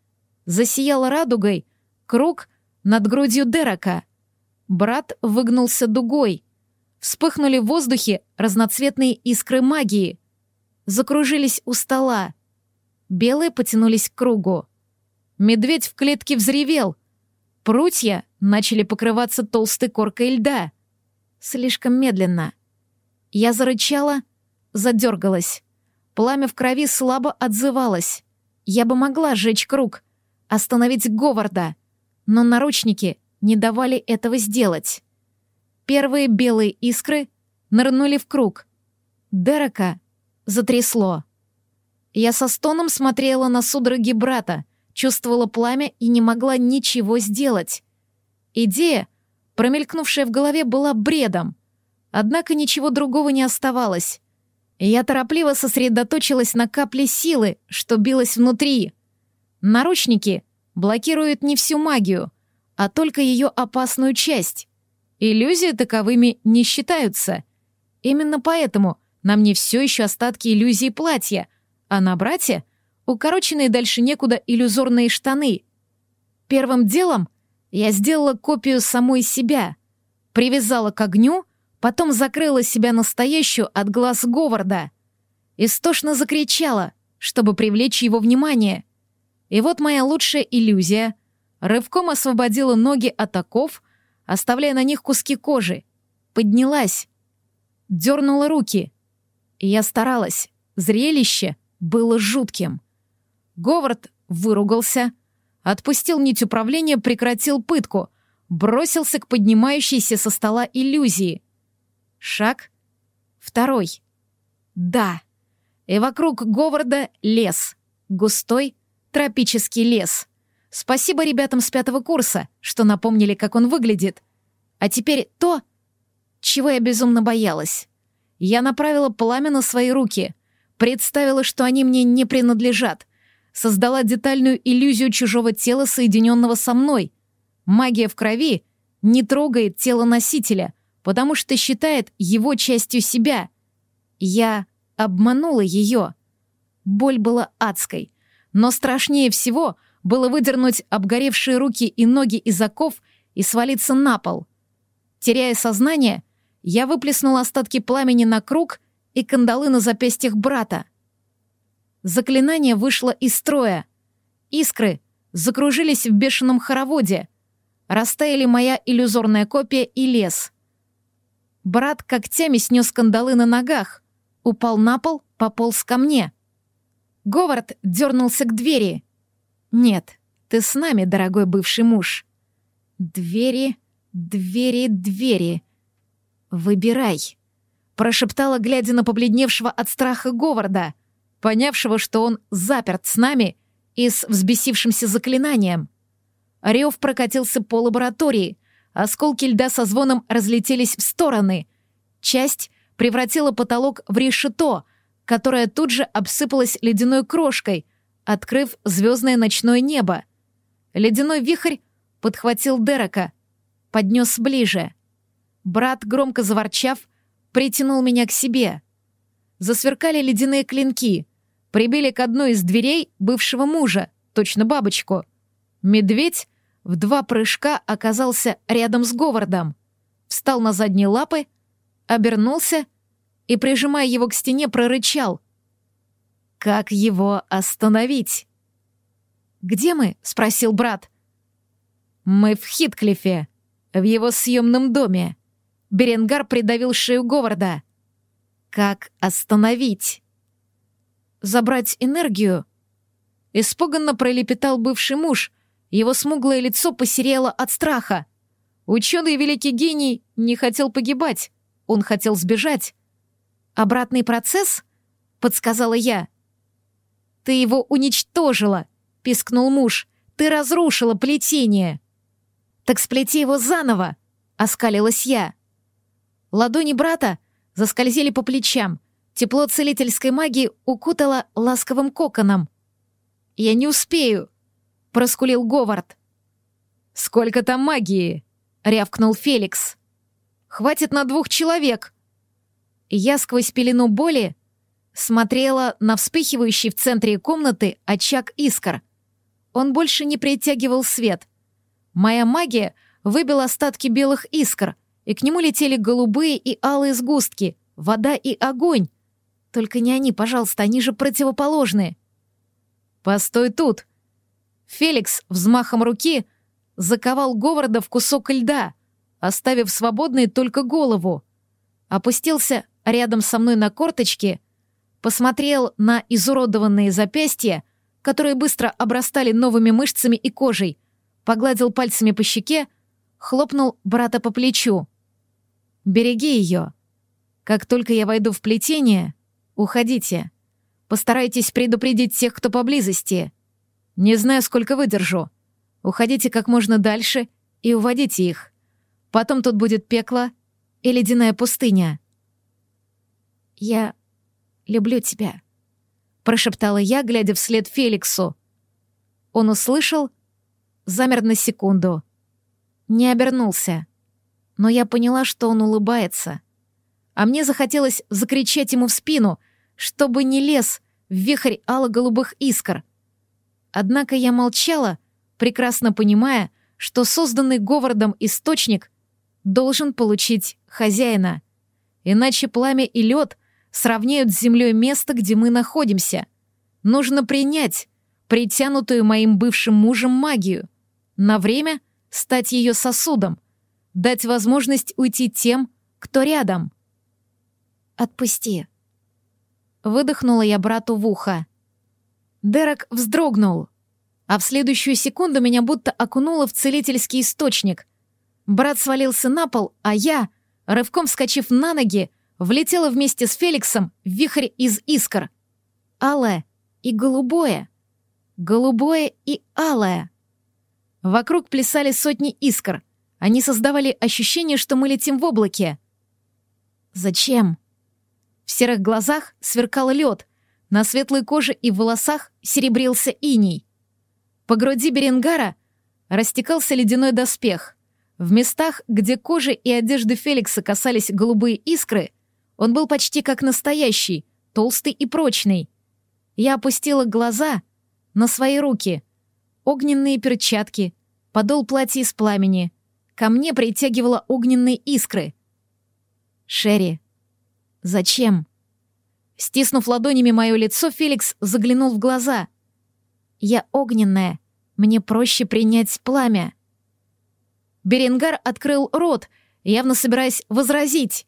Засиял радугой круг над грудью Дерека. Брат выгнулся дугой. Вспыхнули в воздухе разноцветные искры магии. Закружились у стола. Белые потянулись к кругу. Медведь в клетке взревел. Прутья начали покрываться толстой коркой льда. Слишком медленно. Я зарычала, задергалась. Пламя в крови слабо отзывалось. Я бы могла сжечь круг, остановить Говарда, но наручники не давали этого сделать. Первые белые искры нырнули в круг. Дерека затрясло. Я со стоном смотрела на судороги брата, чувствовала пламя и не могла ничего сделать. Идея, промелькнувшая в голове, была бредом. Однако ничего другого не оставалось. Я торопливо сосредоточилась на капле силы, что билась внутри. Наручники блокируют не всю магию, а только ее опасную часть. Иллюзии таковыми не считаются. Именно поэтому на мне все еще остатки иллюзии платья, а на брате — укороченные дальше некуда иллюзорные штаны. Первым делом я сделала копию самой себя, привязала к огню, потом закрыла себя настоящую от глаз Говарда. Истошно закричала, чтобы привлечь его внимание. И вот моя лучшая иллюзия рывком освободила ноги от оков, оставляя на них куски кожи. Поднялась, дернула руки. И я старалась. Зрелище было жутким. Говард выругался, отпустил нить управления, прекратил пытку, бросился к поднимающейся со стола иллюзии. Шаг. Второй. Да. И вокруг Говарда лес. Густой тропический лес. Спасибо ребятам с пятого курса, что напомнили, как он выглядит. А теперь то, чего я безумно боялась. Я направила пламя на свои руки, представила, что они мне не принадлежат, создала детальную иллюзию чужого тела, соединенного со мной. Магия в крови не трогает тело носителя, потому что считает его частью себя. Я обманула ее. Боль была адской, но страшнее всего было выдернуть обгоревшие руки и ноги из оков и свалиться на пол. Теряя сознание, я выплеснула остатки пламени на круг и кандалы на запястьях брата. Заклинание вышло из строя. Искры закружились в бешеном хороводе. Растаяли моя иллюзорная копия и лес. Брат когтями снес кандалы на ногах, упал на пол, пополз ко мне. Говард дернулся к двери. «Нет, ты с нами, дорогой бывший муж». «Двери, двери, двери. Выбирай», — прошептала, глядя на побледневшего от страха Говарда — понявшего, что он заперт с нами и с взбесившимся заклинанием. Рев прокатился по лаборатории, осколки льда со звоном разлетелись в стороны. Часть превратила потолок в решето, которое тут же обсыпалось ледяной крошкой, открыв звездное ночное небо. Ледяной вихрь подхватил Дерека, поднес ближе. Брат, громко заворчав, притянул меня к себе. Засверкали ледяные клинки — прибили к одной из дверей бывшего мужа, точно бабочку. Медведь в два прыжка оказался рядом с Говардом, встал на задние лапы, обернулся и, прижимая его к стене, прорычал. «Как его остановить?» «Где мы?» — спросил брат. «Мы в Хитклифе, в его съемном доме». Беренгар придавил шею Говарда. «Как остановить?» забрать энергию?» Испуганно пролепетал бывший муж, его смуглое лицо посерело от страха. Ученый великий гений не хотел погибать, он хотел сбежать. «Обратный процесс?» — подсказала я. «Ты его уничтожила!» — пискнул муж. «Ты разрушила плетение!» «Так сплети его заново!» — оскалилась я. Ладони брата заскользили по плечам, Тепло целительской магии укутало ласковым коконом. «Я не успею», — проскулил Говард. «Сколько там магии?» — рявкнул Феликс. «Хватит на двух человек». Я сквозь пелену боли смотрела на вспыхивающий в центре комнаты очаг искр. Он больше не притягивал свет. Моя магия выбила остатки белых искр, и к нему летели голубые и алые сгустки, вода и огонь, только не они, пожалуйста, они же противоположные. Постой тут. Феликс взмахом руки заковал Говарда в кусок льда, оставив свободной только голову. Опустился рядом со мной на корточки, посмотрел на изуродованные запястья, которые быстро обрастали новыми мышцами и кожей, погладил пальцами по щеке, хлопнул брата по плечу. «Береги ее. Как только я войду в плетение, «Уходите. Постарайтесь предупредить тех, кто поблизости. Не знаю, сколько выдержу. Уходите как можно дальше и уводите их. Потом тут будет пекло и ледяная пустыня». «Я люблю тебя», — прошептала я, глядя вслед Феликсу. Он услышал, замер на секунду. Не обернулся. Но я поняла, что он улыбается а мне захотелось закричать ему в спину, чтобы не лез в вихрь ало-голубых искр. Однако я молчала, прекрасно понимая, что созданный Говардом источник должен получить хозяина. Иначе пламя и лед сравняют с землей место, где мы находимся. Нужно принять притянутую моим бывшим мужем магию, на время стать ее сосудом, дать возможность уйти тем, кто рядом. Отпусти. Выдохнула я брату в ухо. Дерек вздрогнул, а в следующую секунду меня будто окунуло в целительский источник. Брат свалился на пол, а я, рывком вскочив на ноги, влетела вместе с Феликсом в вихрь из искр. Алое и голубое. Голубое и алое. Вокруг плясали сотни искр. Они создавали ощущение, что мы летим в облаке. «Зачем?» В серых глазах сверкал лед, на светлой коже и в волосах серебрился иней. По груди Беренгара растекался ледяной доспех. В местах, где кожа и одежды Феликса касались голубые искры, он был почти как настоящий, толстый и прочный. Я опустила глаза на свои руки. Огненные перчатки, подол платья из пламени. Ко мне притягивало огненные искры. «Шерри, зачем?» Стиснув ладонями мое лицо, Феликс заглянул в глаза. «Я огненная. Мне проще принять пламя». Беренгар открыл рот, явно собираясь возразить.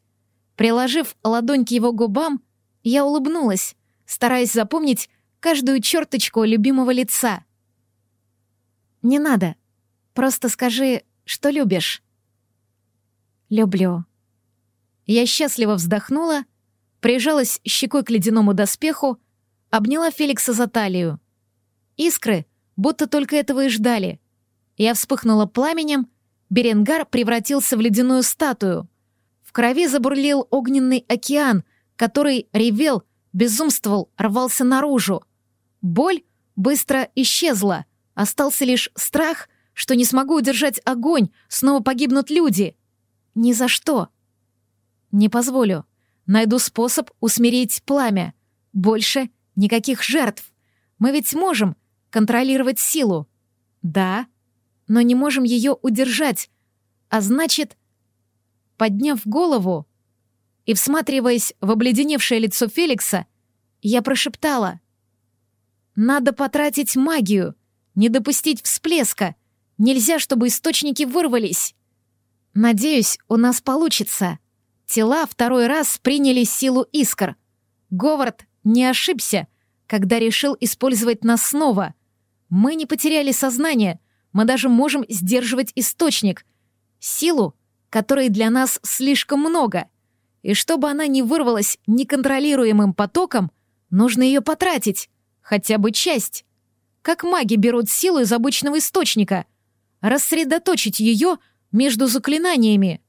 Приложив ладонь к его губам, я улыбнулась, стараясь запомнить каждую черточку любимого лица. «Не надо. Просто скажи, что любишь». «Люблю». Я счастливо вздохнула, прижалась щекой к ледяному доспеху, обняла Феликса за талию. Искры будто только этого и ждали. Я вспыхнула пламенем, Беренгар превратился в ледяную статую. Крови забурлил огненный океан, который ревел, безумствовал, рвался наружу. Боль быстро исчезла, остался лишь страх, что не смогу удержать огонь, снова погибнут люди. Ни за что. Не позволю. Найду способ усмирить пламя. Больше никаких жертв. Мы ведь можем контролировать силу. Да, но не можем ее удержать. А значит, подняв голову и всматриваясь в обледеневшее лицо Феликса, я прошептала. «Надо потратить магию, не допустить всплеска. Нельзя, чтобы источники вырвались. Надеюсь, у нас получится». Тела второй раз приняли силу искр. Говард не ошибся, когда решил использовать нас снова. Мы не потеряли сознание, мы даже можем сдерживать источник. Силу, которой для нас слишком много. И чтобы она не вырвалась неконтролируемым потоком, нужно ее потратить, хотя бы часть. Как маги берут силу из обычного источника? Рассредоточить ее между заклинаниями —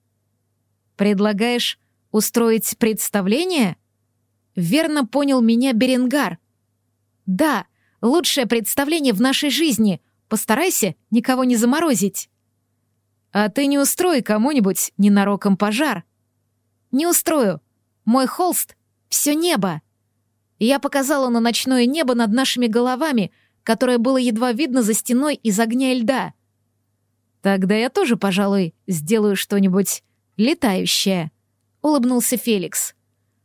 Предлагаешь устроить представление? Верно понял меня Беренгар. Да, лучшее представление в нашей жизни. Постарайся никого не заморозить. А ты не устрой кому-нибудь ненароком пожар. Не устрою. Мой холст — все небо. Я показала на ночное небо над нашими головами, которое было едва видно за стеной из огня и льда. Тогда я тоже, пожалуй, сделаю что-нибудь летающая», — улыбнулся Феликс.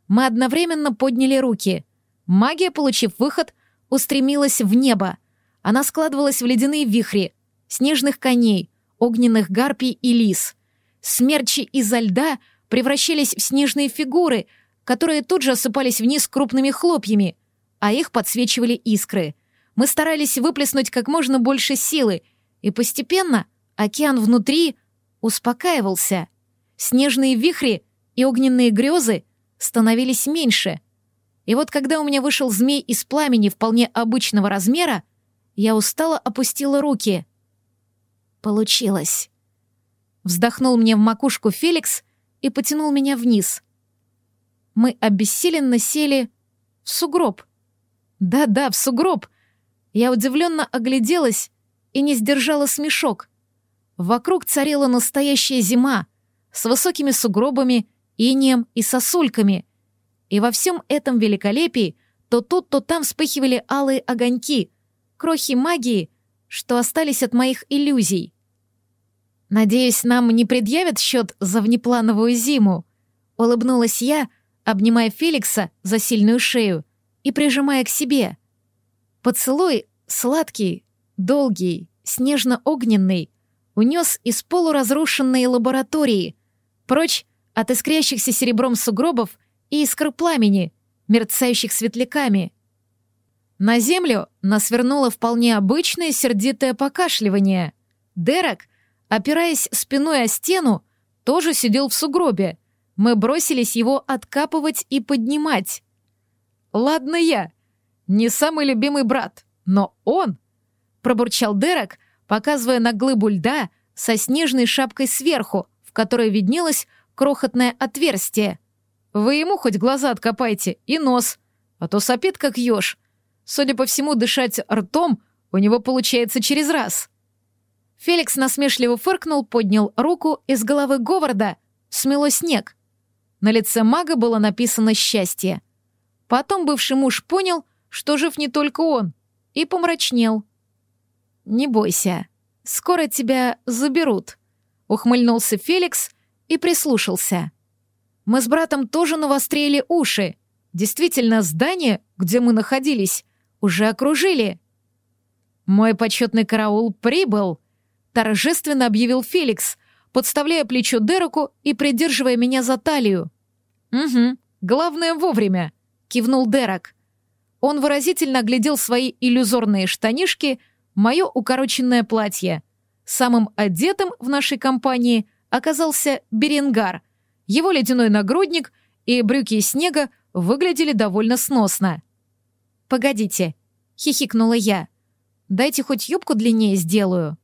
Мы одновременно подняли руки. Магия, получив выход, устремилась в небо. Она складывалась в ледяные вихри, снежных коней, огненных гарпий и лис. Смерчи изо льда превращались в снежные фигуры, которые тут же осыпались вниз крупными хлопьями, а их подсвечивали искры. Мы старались выплеснуть как можно больше силы, и постепенно океан внутри успокаивался — снежные вихри и огненные грезы становились меньше. И вот когда у меня вышел змей из пламени вполне обычного размера, я устало опустила руки. Получилось. Вздохнул мне в макушку Феликс и потянул меня вниз. Мы обессиленно сели в сугроб. Да-да, в сугроб. Я удивленно огляделась и не сдержала смешок. Вокруг царила настоящая зима — с высокими сугробами, инеем и сосульками. И во всем этом великолепии то тут, то там вспыхивали алые огоньки, крохи магии, что остались от моих иллюзий. «Надеюсь, нам не предъявят счет за внеплановую зиму?» — улыбнулась я, обнимая Феликса за сильную шею и прижимая к себе. Поцелуй сладкий, долгий, снежно-огненный унес из полуразрушенной лаборатории — Прочь от искрящихся серебром сугробов и искр пламени, мерцающих светляками. На землю нас вернуло вполне обычное сердитое покашливание. Дерек, опираясь спиной о стену, тоже сидел в сугробе. Мы бросились его откапывать и поднимать. «Ладно я, не самый любимый брат, но он!» — пробурчал Дерек, показывая на глыбу льда со снежной шапкой сверху, в которой виднелось крохотное отверстие. Вы ему хоть глаза откопайте и нос, а то сопит как еж. Судя по всему, дышать ртом у него получается через раз. Феликс насмешливо фыркнул, поднял руку, и с головы Говарда смело снег. На лице мага было написано «счастье». Потом бывший муж понял, что жив не только он, и помрачнел. «Не бойся, скоро тебя заберут», — ухмыльнулся Феликс и прислушался. Мы с братом тоже навострили уши. Действительно, здание, где мы находились, уже окружили. «Мой почетный караул прибыл», — торжественно объявил Феликс, подставляя плечо Дереку и придерживая меня за талию. «Угу, главное вовремя», — кивнул Дерек. Он выразительно оглядел свои иллюзорные штанишки, мое укороченное платье. Самым одетым в нашей компании оказался Беренгар — его ледяной нагрудник и брюки из снега выглядели довольно сносно. «Погодите», — хихикнула я. «Дайте хоть юбку длиннее сделаю».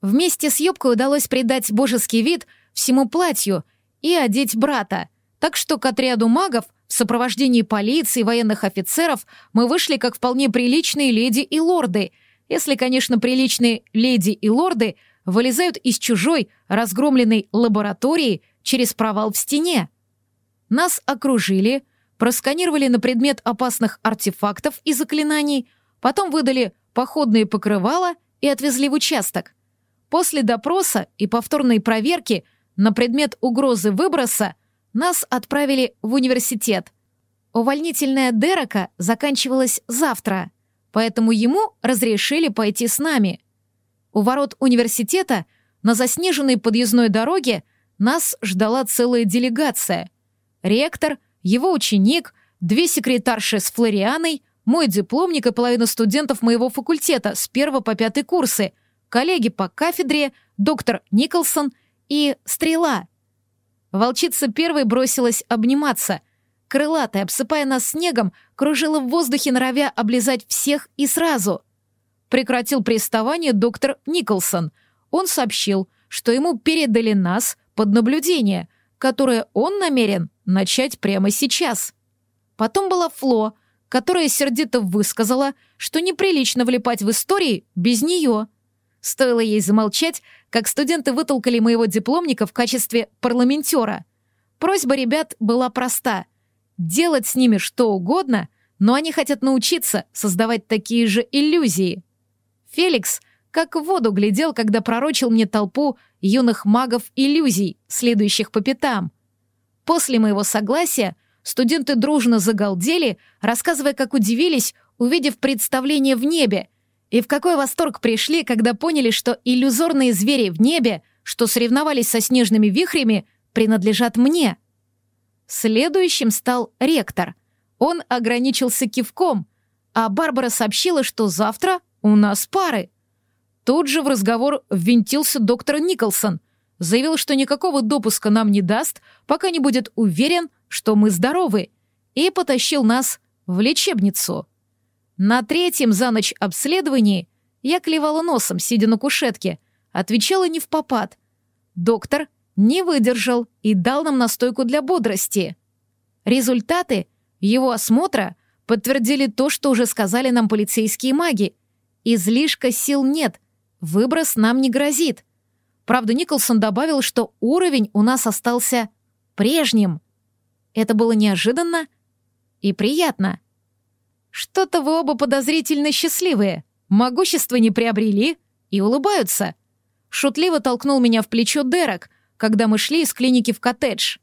Вместе с юбкой удалось придать божеский вид всему платью и одеть брата, так что к отряду магов в сопровождении полиции и военных офицеров мы вышли как вполне приличные леди и лорды, если, конечно, приличные леди и лорды вылезают из чужой разгромленной лаборатории через провал в стене. Нас окружили, просканировали на предмет опасных артефактов и заклинаний, потом выдали походные покрывала и отвезли в участок. После допроса и повторной проверки на предмет угрозы выброса нас отправили в университет. Увольнительная Дерека заканчивалась завтра, поэтому ему разрешили пойти с нами. У ворот университета на заснеженной подъездной дороге нас ждала целая делегация. Ректор, его ученик, две секретарши с Флорианой, мой дипломник и половина студентов моего факультета с первого по пятый курсы, коллеги по кафедре, доктор Николсон и Стрела. Волчица первой бросилась обниматься. Крылатая, обсыпая нас снегом, кружила в воздухе, норовя облизать всех и сразу. Прекратил приставание доктор Николсон. Он сообщил, что ему передали нас, под наблюдение, которое он намерен начать прямо сейчас. Потом была Фло, которая сердито высказала, что неприлично влипать в истории без нее. Стоило ей замолчать, как студенты вытолкали моего дипломника в качестве парламентера. Просьба ребят была проста — делать с ними что угодно, но они хотят научиться создавать такие же иллюзии. Феликс — как в воду глядел, когда пророчил мне толпу юных магов иллюзий, следующих по пятам. После моего согласия студенты дружно загалдели, рассказывая, как удивились, увидев представление в небе, и в какой восторг пришли, когда поняли, что иллюзорные звери в небе, что соревновались со снежными вихрями, принадлежат мне. Следующим стал ректор. Он ограничился кивком, а Барбара сообщила, что завтра у нас пары. Тут же в разговор ввинтился доктор Николсон. Заявил, что никакого допуска нам не даст, пока не будет уверен, что мы здоровы, и потащил нас в лечебницу. На третьем за ночь обследовании я клевала носом, сидя на кушетке, отвечала не в попад. Доктор не выдержал и дал нам настойку для бодрости. Результаты его осмотра подтвердили то, что уже сказали нам полицейские маги. Излишка сил нет, Выброс нам не грозит. Правда, Николсон добавил, что уровень у нас остался прежним. Это было неожиданно и приятно. Что-то вы оба подозрительно счастливые, могущество не приобрели и улыбаются. Шутливо толкнул меня в плечо Дерек, когда мы шли из клиники в коттедж.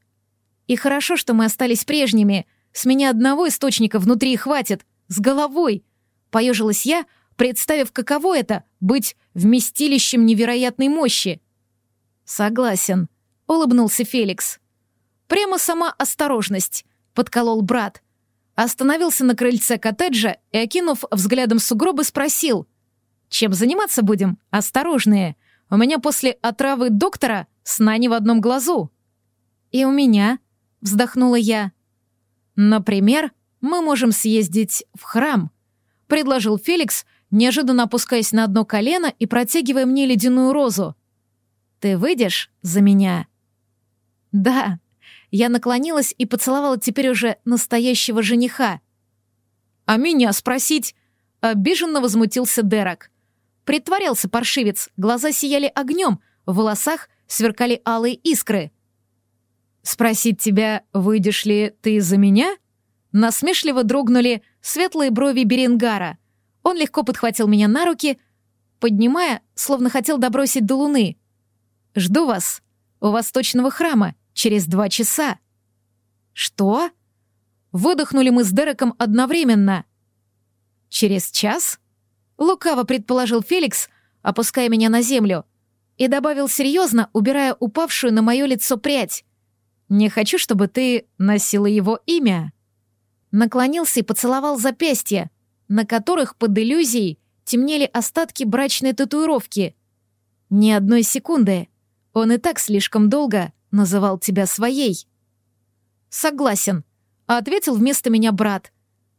И хорошо, что мы остались прежними. С меня одного источника внутри хватит. С головой. Поежилась я, представив, каково это — быть вместилищем невероятной мощи. «Согласен», — улыбнулся Феликс. «Прямо сама осторожность», — подколол брат. Остановился на крыльце коттеджа и, окинув взглядом сугробы, спросил. «Чем заниматься будем? Осторожнее. У меня после отравы доктора сна не в одном глазу». «И у меня», — вздохнула я. «Например, мы можем съездить в храм», — предложил Феликс, — неожиданно опускаясь на одно колено и протягивая мне ледяную розу. «Ты выйдешь за меня?» «Да». я наклонилась и поцеловала теперь уже настоящего жениха. «А меня спросить?» — обиженно возмутился Дерек. Притворялся паршивец, глаза сияли огнем, в волосах сверкали алые искры. «Спросить тебя, выйдешь ли ты за меня?» Насмешливо дрогнули светлые брови Беренгара. Он легко подхватил меня на руки, поднимая, словно хотел добросить до луны. «Жду вас у восточного храма через два часа». «Что?» Выдохнули мы с Дереком одновременно. «Через час?» Лукаво предположил Феликс, опуская меня на землю, и добавил серьезно, убирая упавшую на мое лицо прядь. «Не хочу, чтобы ты носила его имя». Наклонился и поцеловал запястья, на которых под иллюзией темнели остатки брачной татуировки. Ни одной секунды. Он и так слишком долго называл тебя своей. «Согласен», — ответил вместо меня брат.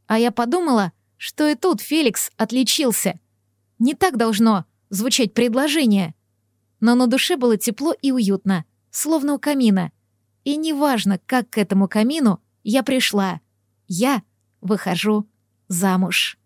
А я подумала, что и тут Феликс отличился. Не так должно звучать предложение. Но на душе было тепло и уютно, словно у камина. И неважно, как к этому камину я пришла, я выхожу замуж.